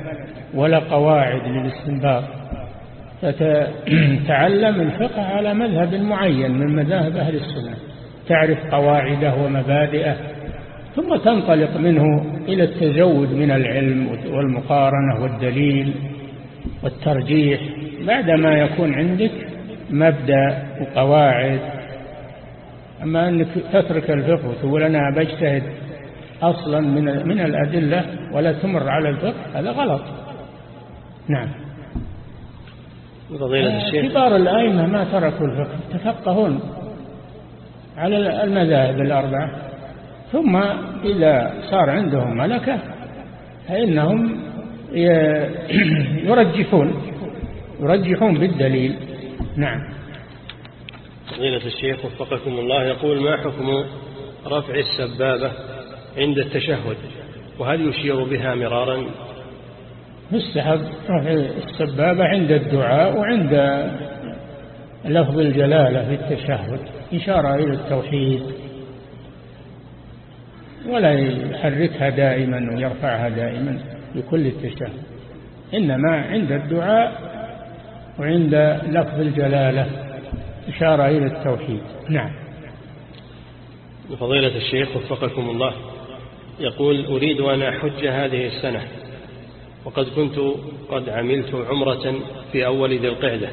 ولا قواعد للاستنباط. فتتعلم الفقه على مذهب معين من مذاهب أهل السنة. تعرف قواعده ومبادئه ثم تنطلق منه إلى التزود من العلم والمقارنة والدليل والترجيح. بعدما يكون عندك مبدأ وقواعد أما أنك تترك الفقه وتقول أنا بجتهد أصلا من من الأدلة ولا تمر على الفقه هذا غلط. نعم. فضيلة الشيخ. كبار الأئمة ما تركوا الفقه تفقهون على المذاهب الأربعة. ثم إذا صار عندهم ملكة فإنهم يرجحون يرجحون بالدليل. نعم. فضيلة الشيخ وفقكم الله يقول ما حكم رفع السبابة عند التشهد؟ وهل يشير بها مرارا؟ مستحب. رفع السبابة عند الدعاء وعند لفظ الجلالة في التشهد إشارة إلى التوحيد. ولا يحركها دائما ويرفعها دائما بكل التشهد. إنما عند الدعاء وعند لفظ الجلالة إشارة إلى التوحيد. نعم. فضيلة الشيخ وفقكم الله يقول أريد أن أحج هذه السنة وقد كنت قد عملت عمرة في أول ذي القعدة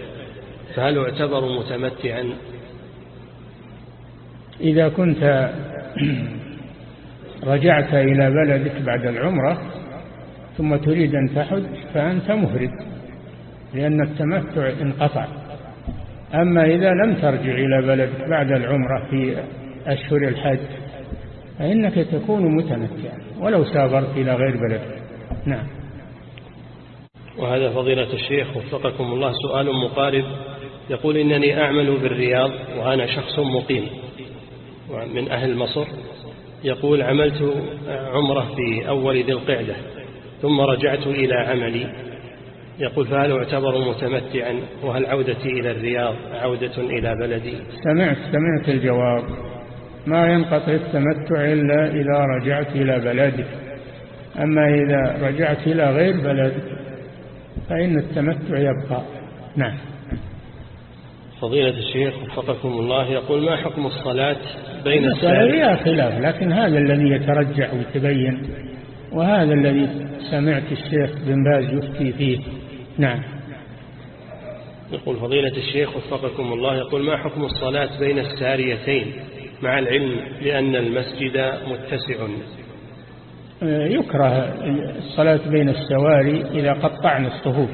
فهل أعتبر متمتعا؟ إذا كنت رجعت إلى بلدك بعد العمرة ثم تريد أن تحج فأنت مفرد لأن التمتع انقطع. أما إذا لم ترجع إلى بلدك بعد العمرة في أشهر الحج فإنك تكون متمتعا ولو سافرت إلى غير بلدك. نعم. وهذا فضيلة الشيخ وفقكم الله سؤال مقارب. يقول إنني أعمل بالرياض وأنا شخص مقيم من أهل مصر. يقول عملت عمرة في أول ذي القعدة ثم رجعت إلى عملي. يقول فهل أعتبر متمتعا؟ وهل عودتي إلى الرياض عودة إلى بلدي؟ سمعت سمعت الجواب. ما ينقطع التمتع إلا إذا رجعت إلى بلدك. أما إذا رجعت إلى غير بلدك فإن التمتع يبقى. نعم. فضيلة الشيخ وفقكم الله يقول ما حكم الصلاة بين السائل خلاف لكن هذا الذي يترجح ويتبين وهذا الذي سمعت الشيخ بن باز يفتي فيه. نعم. يقول فضيلة الشيخ وفقكم الله يقول ما حكم الصلاة بين الساريتين؟ مع العلم لأن المسجد متسع. يكره الصلاة بين السواري إذا قطعنا الصفوف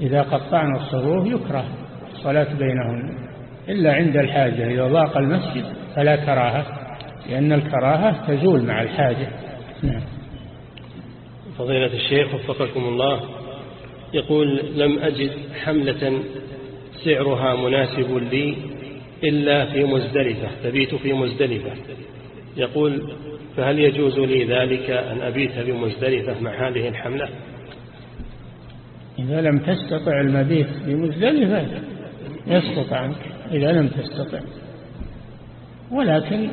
إذا قطعنا الصفوف يكره الصلاة بينهن. إلا عند الحاجة إذا ضاق المسجد فلا كراهة لأن الكراهة تزول مع الحاجة. نعم. فضيلة الشيخ وفقكم الله. يقول لم أجد حملة سعرها مناسب لي إلا في مزدلفة تبيت في مزدلفة. يقول فهل يجوز لي ذلك أن أبيت بمزدلفة مع هذه الحملة؟ إذا لم تستطع المبيت بمزدلفة يسقط عنك إذا لم تستطع. ولكن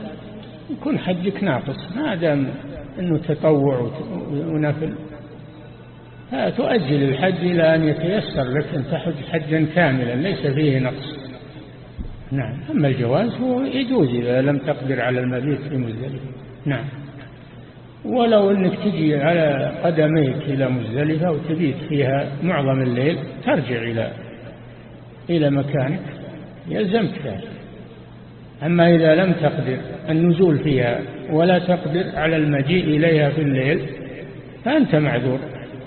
يكون حجك ناقص. ما دام أنه تطوع ونفل. فتؤجل الحج إلى أن يتيسر لك أن تحج حجا كاملا. ليس فيه نقص. نعم. أما الجواز هو يجوز إذا لم تقدر على المبيت في مزدلفة نعم. ولو أنك تجي على قدميك إلى مزدلفة وتبيت فيها معظم الليل ترجع إلى إلى مكانك. يلزمك ذلك. أما إذا لم تقدر النزول فيها ولا تقدر على المجيء إليها في الليل فأنت معذور.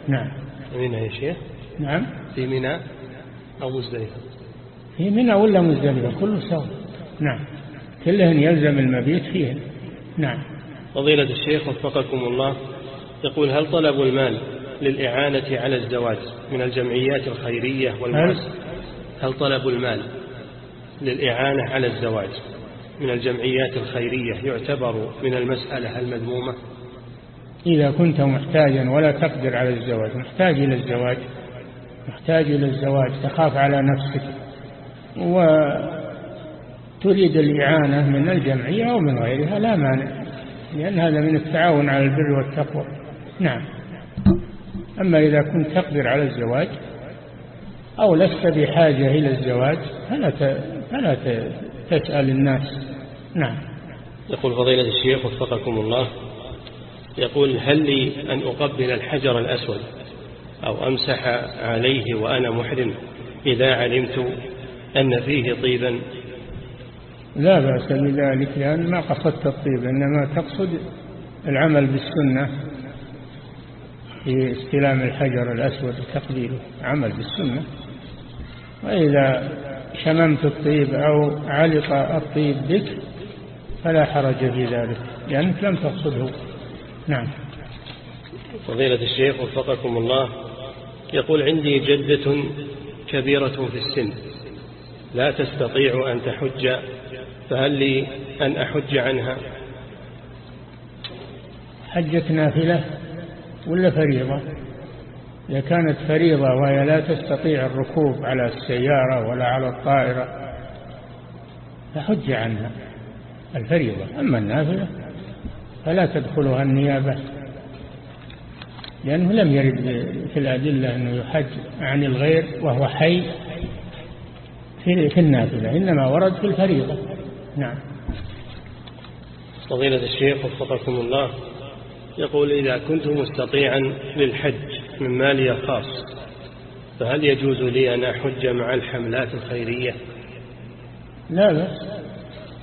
نعم. منى يا شيخ؟ نعم. في منى أو مزدلفة؟ في منى ولا مزدلفة؟ كله سوا نعم. كلهن يلزم المبيت فيهن. نعم. فضيلة الشيخ وفقكم الله يقول هل طلب المال للإعانة على الزواج من الجمعيات الخيرية والمؤسسة هل طلب المال للإعانة على الزواج من الجمعيات الخيرية يعتبر من المسألة المذمومة؟ إذا كنت محتاجا ولا تقدر على الزواج محتاج إلى الزواج محتاج إلى الزواج تخاف على نفسك وتريد الإعانة من الجمعية أو من غيرها لا مانع. لأن هذا من التعاون على البر والتقوى. نعم. أما إذا كنت تقدر على الزواج أو لست بحاجة إلى الزواج فلا فلا تسأل الناس. نعم. يقول فضيلة الشيخ وفقكم الله يقول هل لي أن أقبل الحجر الأسود أو أمسح عليه وأنا محرم إذا علمت أن فيه طيبا؟ لا بأس بذلك لأن ما قصدت الطيب إنما تقصد العمل بالسنة في استلام الحجر الأسود وتقبيله عمل بالسنة. وإذا شممت الطيب أو علق الطيب بك فلا حرج في ذلك لأنك لم تقصده. نعم. فضيلة الشيخ وفقكم الله يقول عندي جدة كبيرة في السن لا تستطيع أن تحج فهل لي أن أحج عنها؟ حجة نافلة ولا فريضة؟ إذا كانت فريضة وهي لا تستطيع الركوب على السيارة ولا على الطائرة فحج عنها الفريضة. أما النافلة فلا تدخلها النيابة لأنه لم يرد في الأدلة أنه يحج عن الغير وهو حي في النافلة إنما ورد في الفريضة. نعم. فضيلة الشيخ وفقكم الله يقول إذا كنت مستطيعا للحج من مالي الخاص فهل يجوز لي أن أحج مع الحملات الخيرية؟ لا بأس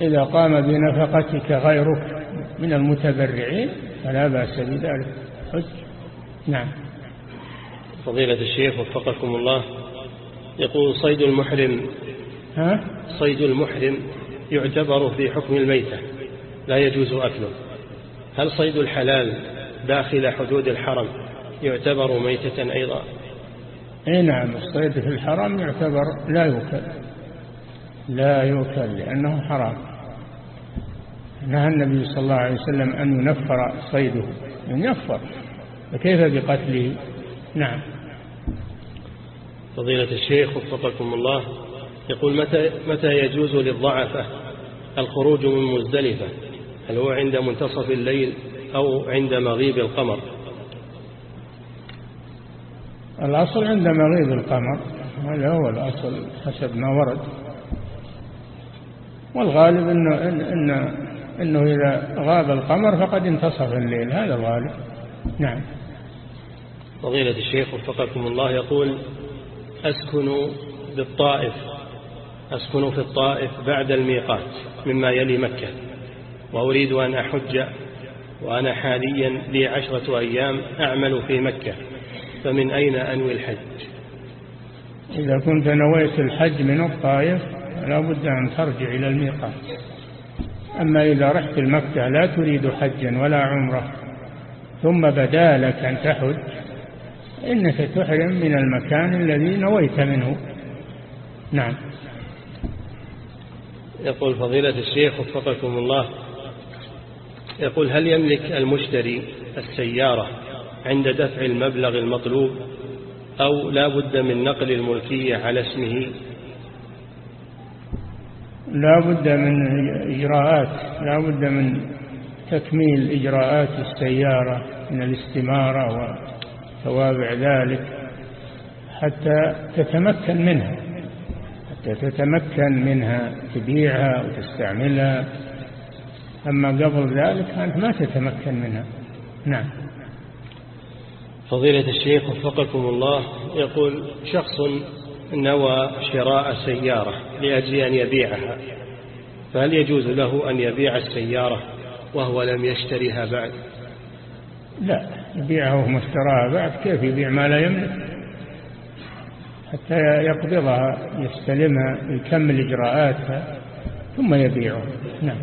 إذا قام بنفقتك غيرك من المتبرعين فلا بأس بذلك. حج. نعم. فضيلة الشيخ وفقكم الله يقول صيد المحرم. ها؟ صيد المحرم يعتبر في حكم الميتة لا يجوز أكله. هل صيد الحلال داخل حدود الحرم يعتبر ميتة أيضا؟ إي نعم الصيد في الحرم يعتبر لا يؤكل لا يؤكل لأنه حرام. نهى النبي صلى الله عليه وسلم أن ينفر صيده ينفر. فكيف بقتله؟ نعم. فضيلة الشيخ وفقكم الله. يقول متى, متى يجوز للضعفة الخروج من مزدلفة؟ هل هو عند منتصف الليل أو عند مغيب القمر؟ الأصل عند مغيب القمر هذا هو الأصل حسب ما ورد. والغالب إنه, إنه, إنه إذا غاب القمر فقد انتصف الليل هذا الغالب. نعم. فضيلة الشيخ وفقكم الله يقول أسكن بالطائف. أسكن في الطائف بعد الميقات مما يلي مكة وأريد أن أحج وأنا حاليا لي عشرة أيام أعمل في مكة فمن أين أنوي الحج؟ إذا كنت نويت الحج من الطائف لا بد أن ترجع إلى الميقات. أما إذا رحت المكة لا تريد حجا ولا عمرة ثم بدا لك أن تحج إنك تحرم من المكان الذي نويت منه. نعم. يقول فضيلة الشيخ وفقكم الله. يقول هل يملك المشتري السيارة عند دفع المبلغ المطلوب أو لا بد من نقل الملكية على اسمه؟ لا بد من إجراءات لا بد من تكميل إجراءات السيارة من الاستمارة وتوابع ذلك حتى تتمكن منها. حتى تتمكن منها تبيعها وتستعملها. أما قبل ذلك أنت ما تتمكن منها. نعم. فضيلة الشيخ وفقكم الله يقول شخص نوى شراء سيارة لأجل أن يبيعها فهل يجوز له أن يبيع السيارة وهو لم يشتريها بعد؟ لا يبيعها وهو اشتراها بعد كيف يبيع ما لا يملك؟ حتى يقبضها يستلمها يكمل إجراءاتها ثم يبيعها نعم.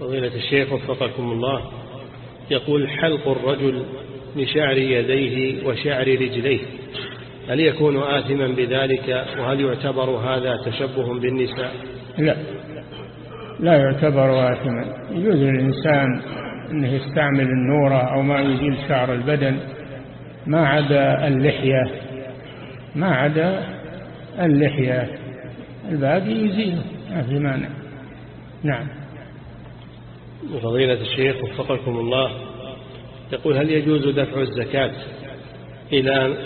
فضيلة الشيخ وفقكم الله يقول حلق الرجل لشعر يديه وشعر رجليه هل يكون آثما بذلك؟ وهل يعتبر هذا تشبه بالنساء؟ لا. لا يعتبر آثما. يجوز للإنسان أنه يستعمل النورة أو ما يزيل شعر البدن ما عدا اللحية ما عدا اللحية الباقي يزيله ما في مانع. نعم. فضيلة الشيخ وفقكم الله يقول هل يجوز دفع الزكاة إلى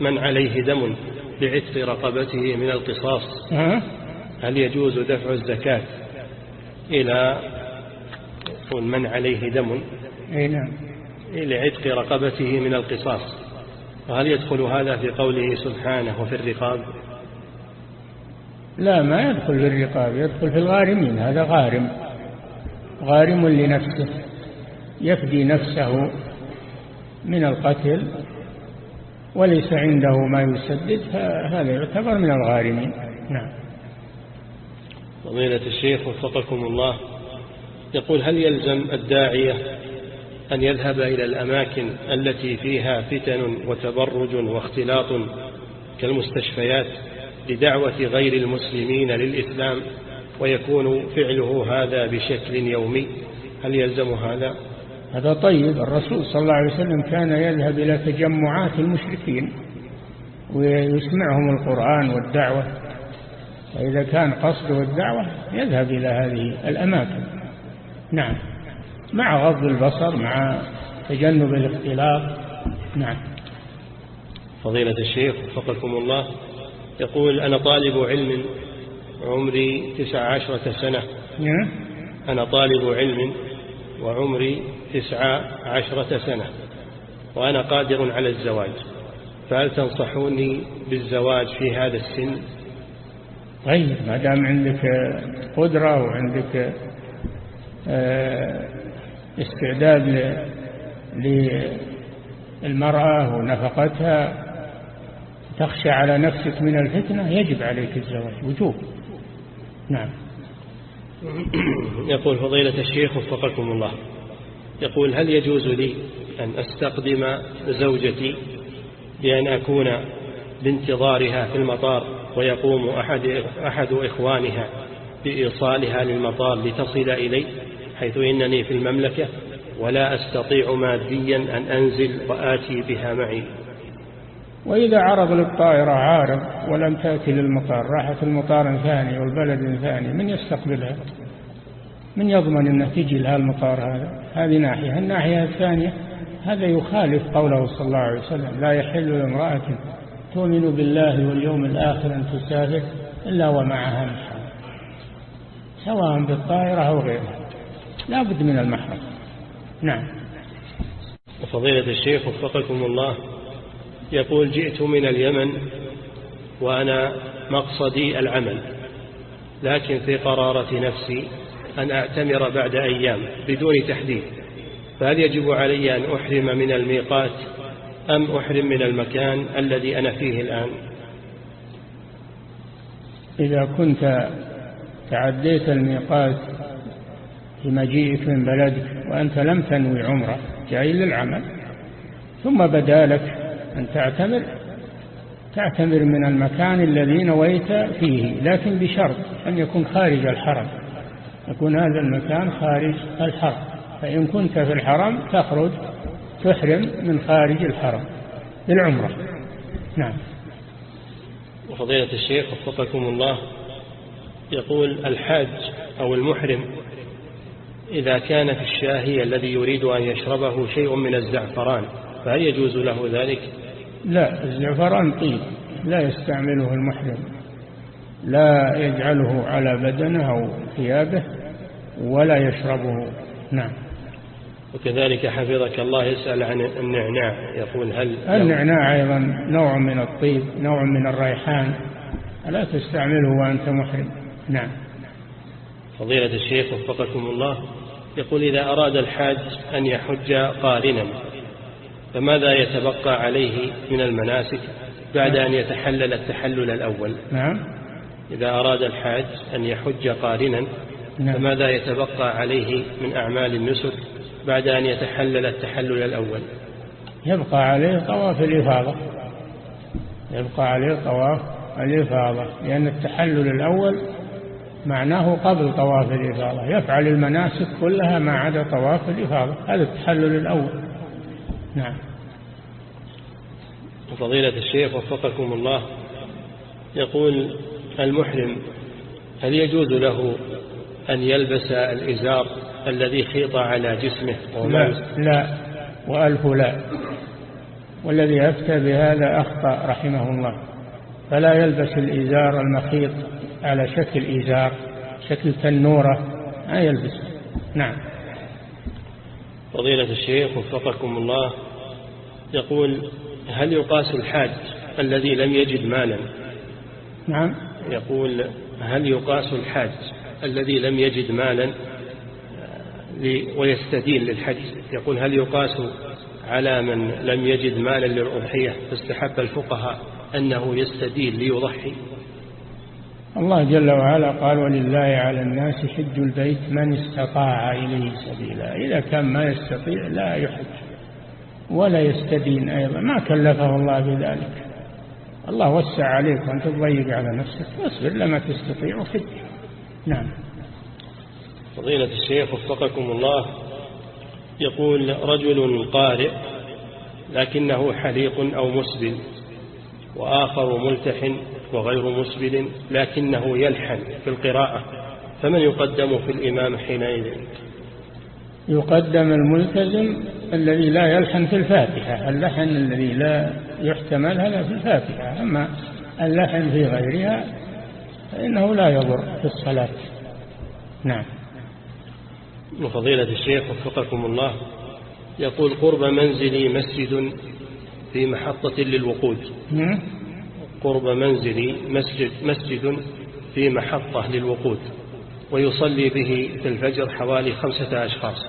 من عليه دم بعتق رقبته من القصاص؟ هل يجوز دفع الزكاة إلى من عليه دم؟ أي نعم. لعتق رقبته من القصاص. وهل يدخل هذا في قوله سبحانه وفي الرقاب؟ لا ما يدخل في الرقاب يدخل في الغارمين هذا غارم. غارم لنفسه يفدي نفسه من القتل وليس عنده ما يسدد هذا يعتبر من الغارمين. نعم. فضيلة الشيخ وفقكم الله يقول هل يلزم الداعية أن يذهب إلى الأماكن التي فيها فتن وتبرج واختلاط كالمستشفيات لدعوة غير المسلمين للإسلام ويكون فعله هذا بشكل يومي. هل يلزم هذا؟ هذا طيب. الرسول صلى الله عليه وسلم كان يذهب إلى تجمعات المشركين ويسمعهم القرآن والدعوة. فإذا كان قصده الدعوة يذهب إلى هذه الأماكن. نعم. مع غض البصر مع تجنب الاختلاط. نعم. فضيلة الشيخ وفقكم الله يقول أنا طالب علم عمري تسع عشرة سنة. نعم. أنا طالب علم وعمري تسع عشرة سنة وأنا قادر على الزواج. فهل تنصحوني بالزواج في هذا السن؟ طيب ما دام عندك قدرة وعندك آه، استعداد للمرأة ونفقتها تخشى على نفسك من الفتنة يجب عليك الزواج وجوب. نعم. يقول فضيلة الشيخ وفقكم الله. يقول هل يجوز لي أن أستقدم زوجتي بأن أكون بانتظارها في المطار ويقوم أحد, أحد إخوانها بإيصالها للمطار لتصل إلي؟ حيث إنني في المملكة ولا أستطيع ماديا أن أنزل وآتي بها معي. وإذا عرض للطائرة عارض ولم تأتي للمطار راحت المطار ثاني والبلد ثاني من يستقبلها؟ من يضمن أنه تجي لها المطار هذا؟ هذه ناحية. الناحية الثانية هذا يخالف قوله صلى الله عليه وسلم لا يحل لامرأة تؤمن بالله واليوم الآخر أن تسافر إلا ومعها محرم سواء بالطائرة أو غيرها. لا بد من المحرم. نعم. وفضيلة الشيخ وفقكم الله يقول جئت من اليمن وأنا مقصدي العمل لكن في قرارة نفسي أن أعتمر بعد أيام بدون تحديد فهل يجب علي أن أحرم من الميقات أم أحرم من المكان الذي أنا فيه الآن؟ إذا كنت تعديت الميقات في مجيئك من بلدك وأنت لم تنوي عمره جاي للعمل. ثم بدا لك أن تعتمر تعتمر من المكان الذي نويت فيه لكن بشرط أن يكون خارج الحرم. يكون هذا المكان خارج الحرم. فإن كنت في الحرم تخرج تحرم من خارج الحرم بالعمرة نعم. وفضيلة الشيخ وفقكم الله يقول الحاج أو المحرم إذا كان في الشاهي الذي يريد أن يشربه شيء من الزعفران فهل يجوز له ذلك؟ لا الزعفران طيب لا يستعمله المحرم لا يجعله على بدنه أو ثيابه ولا يشربه. نعم. وكذلك حفظك الله يسأل عن النعناع يقول هل النعناع أيضا نوع من الطيب نوع من الريحان لا تستعمله وأنت محرم؟ نعم. فضيلة الشيخ وفقكم الله. يقول إذا أراد الحاج أن يحج قارنا فماذا يتبقى عليه من المناسك بعد أن يتحلل التحلل الأول؟ نعم. إذا أراد الحاج أن يحج قارنا نعم. فماذا يتبقى عليه من أعمال النسك بعد أن يتحلل التحلل الأول؟ يبقى عليه طواف الإفاضة. يبقى عليه طواف الإفاضة لأن التحلل الأول معناه قبل طواف الإفاضة. يفعل المناسك كلها ما عدا طواف الإفاضة. هذا التحلل الأول. نعم. فضيلة الشيخ وفقكم الله يقول المحرم هل يجوز له أن يلبس الإزار الذي خيط على جسمه لا لا وألف لا. والذي أفتى بهذا أخطأ رحمه الله. فلا يلبس الإزار المخيط على شكل إزار شكل تنورة ما يلبس. نعم. فضيلة الشيخ وفقكم الله يقول هل يقاس الحاج الذي لم يجد مالا؟ نعم. يقول هل يقاس الحاج الذي لم يجد مالا؟ ويستدين للحج. يقول هل يقاس على من لم يجد مالا للأضحية؟ فاستحب الفقهاء أنه يستدين ليضحي. الله جل وعلا قال ولله على الناس حج البيت من استطاع إليه سبيلا. إذا كان ما يستطيع لا يحج ولا يستدين أيضا. ما كلفه الله بذلك. الله وسع عليك وأنت تضيق على نفسك. واصبر لما تستطيع وحج. نعم. فضيلة الشيخ وفقكم الله. يقول رجل قارئ لكنه حليق أو مسبل وآخر ملتحن وغير مسبل لكنه يلحن في القراءة فمن يقدم في الإمام حينئذ؟ يقدم الملتزم الذي لا يلحن في الفاتحة اللحن الذي لا يحتمل هذا في الفاتحة أما اللحن في غيرها فإنه لا يضر في الصلاة. نعم. وفضيلة الشيخ وفقكم الله يقول قرب منزلي مسجد في محطة للوقود. نعم. قرب منزلي مسجد, مسجد في محطة للوقود ويصلي به في الفجر حوالي خمسة أشخاص.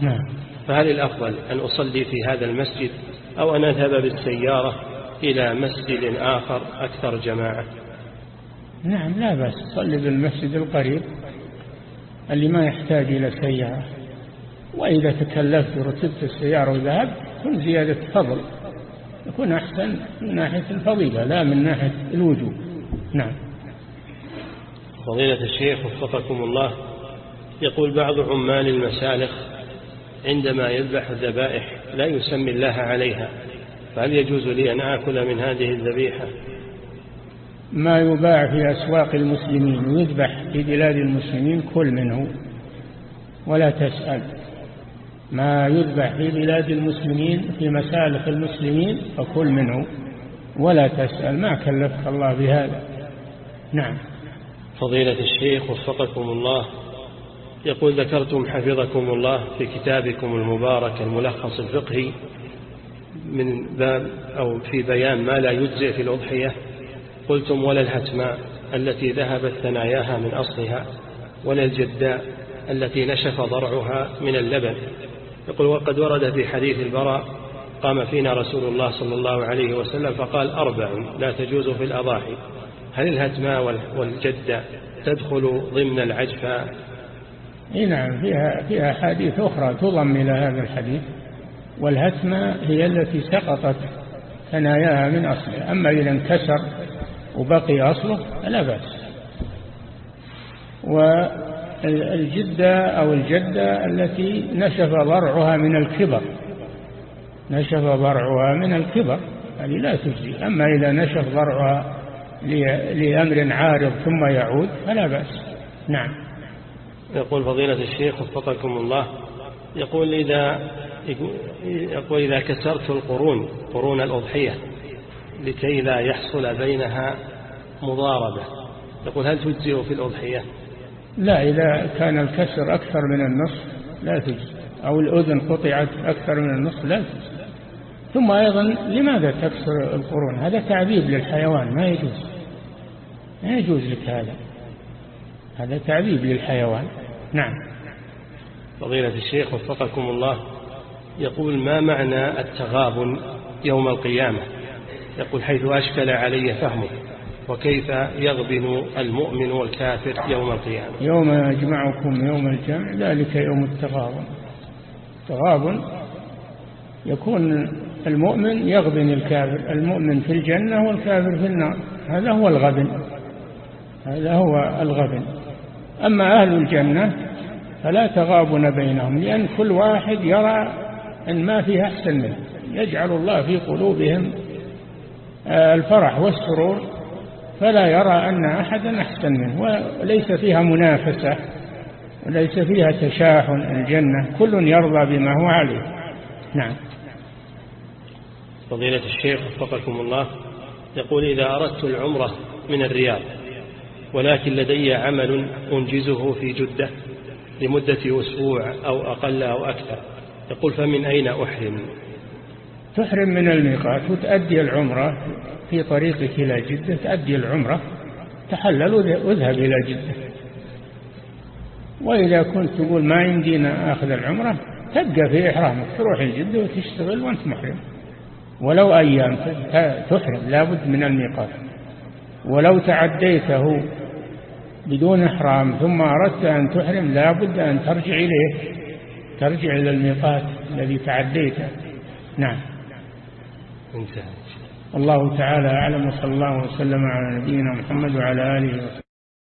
نعم. فهل الأفضل أن أصلي في هذا المسجد أو أن أذهب بالسيارة إلى مسجد آخر أكثر جماعة؟ نعم لا بأس. صلي بالمسجد القريب اللي ما يحتاج إلى سيارة. وإذا تكلفت ورتبت السيارة وذهبت كن زيادة فضل. يكون أحسن من ناحية الفضيلة لا من ناحية الوجوب. نعم. فضيلة الشيخ وفقكم الله يقول بعض عمال المسالخ عندما يذبح الذبائح لا يسمي الله عليها فهل يجوز لي أن آكل من هذه الذبيحة؟ ما يباع في أسواق المسلمين ويذبح في بلاد المسلمين كل منه ولا تسأل. ما يذبح في بلاد المسلمين في مسالخ المسلمين فكل منه ولا تسأل ما كلفك الله بهذا؟ نعم. فضيلة الشيخ وفقكم الله. يقول ذكرتم حفظكم الله في كتابكم المبارك الملخص الفقهي من باب أو في بيان ما لا يجزئ في الأضحية. قلتم ولا الهتماء التي ذهبت ثناياها من أصلها ولا الجداء التي نشف ضرعها من اللبن. يقول وقد ورد في حديث البراء قام فينا رسول الله صلى الله عليه وسلم فقال أربع لا تجوز في الأضاحي. هل الهتماء والجدة تدخل ضمن العجفة؟ نعم فيها فيها حديث أخرى تضم إلى هذا الحديث والهتمة هي التي سقطت ثناياها من أصلها أما إذا انكسر وبقي أصله فلا بأس. والجدة أو الجدة التي نشف ضرعها من الكبر. نشف ضرعها من الكبر. هذه لا تجزي. أما إذا نشف ضرعها لأمر عارض ثم يعود فلا بأس. نعم. يقول فضيلة الشيخ وفقكم الله يقول إذا يقول إذا كسرت القرون قرون الأضحية لكي لا يحصل بينها مضاربة يقول هل تجزئ في الأضحية؟ لا إذا كان الكسر أكثر من النصف لا تجزئ أو الأذن قطعت أكثر من النصف لا تجزئ ثم أيضا لماذا تكسر القرون؟ هذا تعذيب للحيوان ما يجوز ما يجوز لك هذا. هذا تعذيب للحيوان. نعم. فضيلة الشيخ وفقكم الله يقول ما معنى التغابن يوم القيامة؟ يقول حيث أشكل علي فهمه. وكيف يغبن المؤمن والكافر يوم القيامة؟ يوم يجمعكم يوم الجمع ذلك يوم التغابن. التغابن يكون المؤمن يغبن الكافر المؤمن في الجنة والكافر في النار. هذا هو الغبن هذا هو الغبن. أما أهل الجنة فلا تغابن بينهم لأن كل واحد يرى أن ما فيه أحسن منه. يجعل الله في قلوبهم آه، الفرح والسرور. فلا يرى أن أحدا أحسن منه وليس فيها منافسة وليس فيها تشاحن الجنة كل يرضى بما هو عليه. نعم. فضيلة الشيخ وفقكم الله يقول إذا أردت العمرة من الرياض ولكن لدي عمل أنجزه في جدة لمدة أسبوع أو أقل أو أكثر يقول فمن أين أحرم؟ تحرم من الميقات وتأدي العمرة في طريقك إلى جدة تأدي العمرة تحلل واذهب إلى جدة. وإذا كنت تقول ما يمدينا أخذ العمرة تبقى في إحرامك تروح الجدة وتشتغل وأنت محرم. ولو أيام تحرم لابد من الميقات. ولو تعديته بدون إحرام ثم أردت أن تحرم لا بد أن ترجع إليه. ترجع إلى الميقات الذي تعديته. نعم. انتهى. الله تعالى أعلم وصلى الله وسلم على نبينا محمد وعلى آله وسلم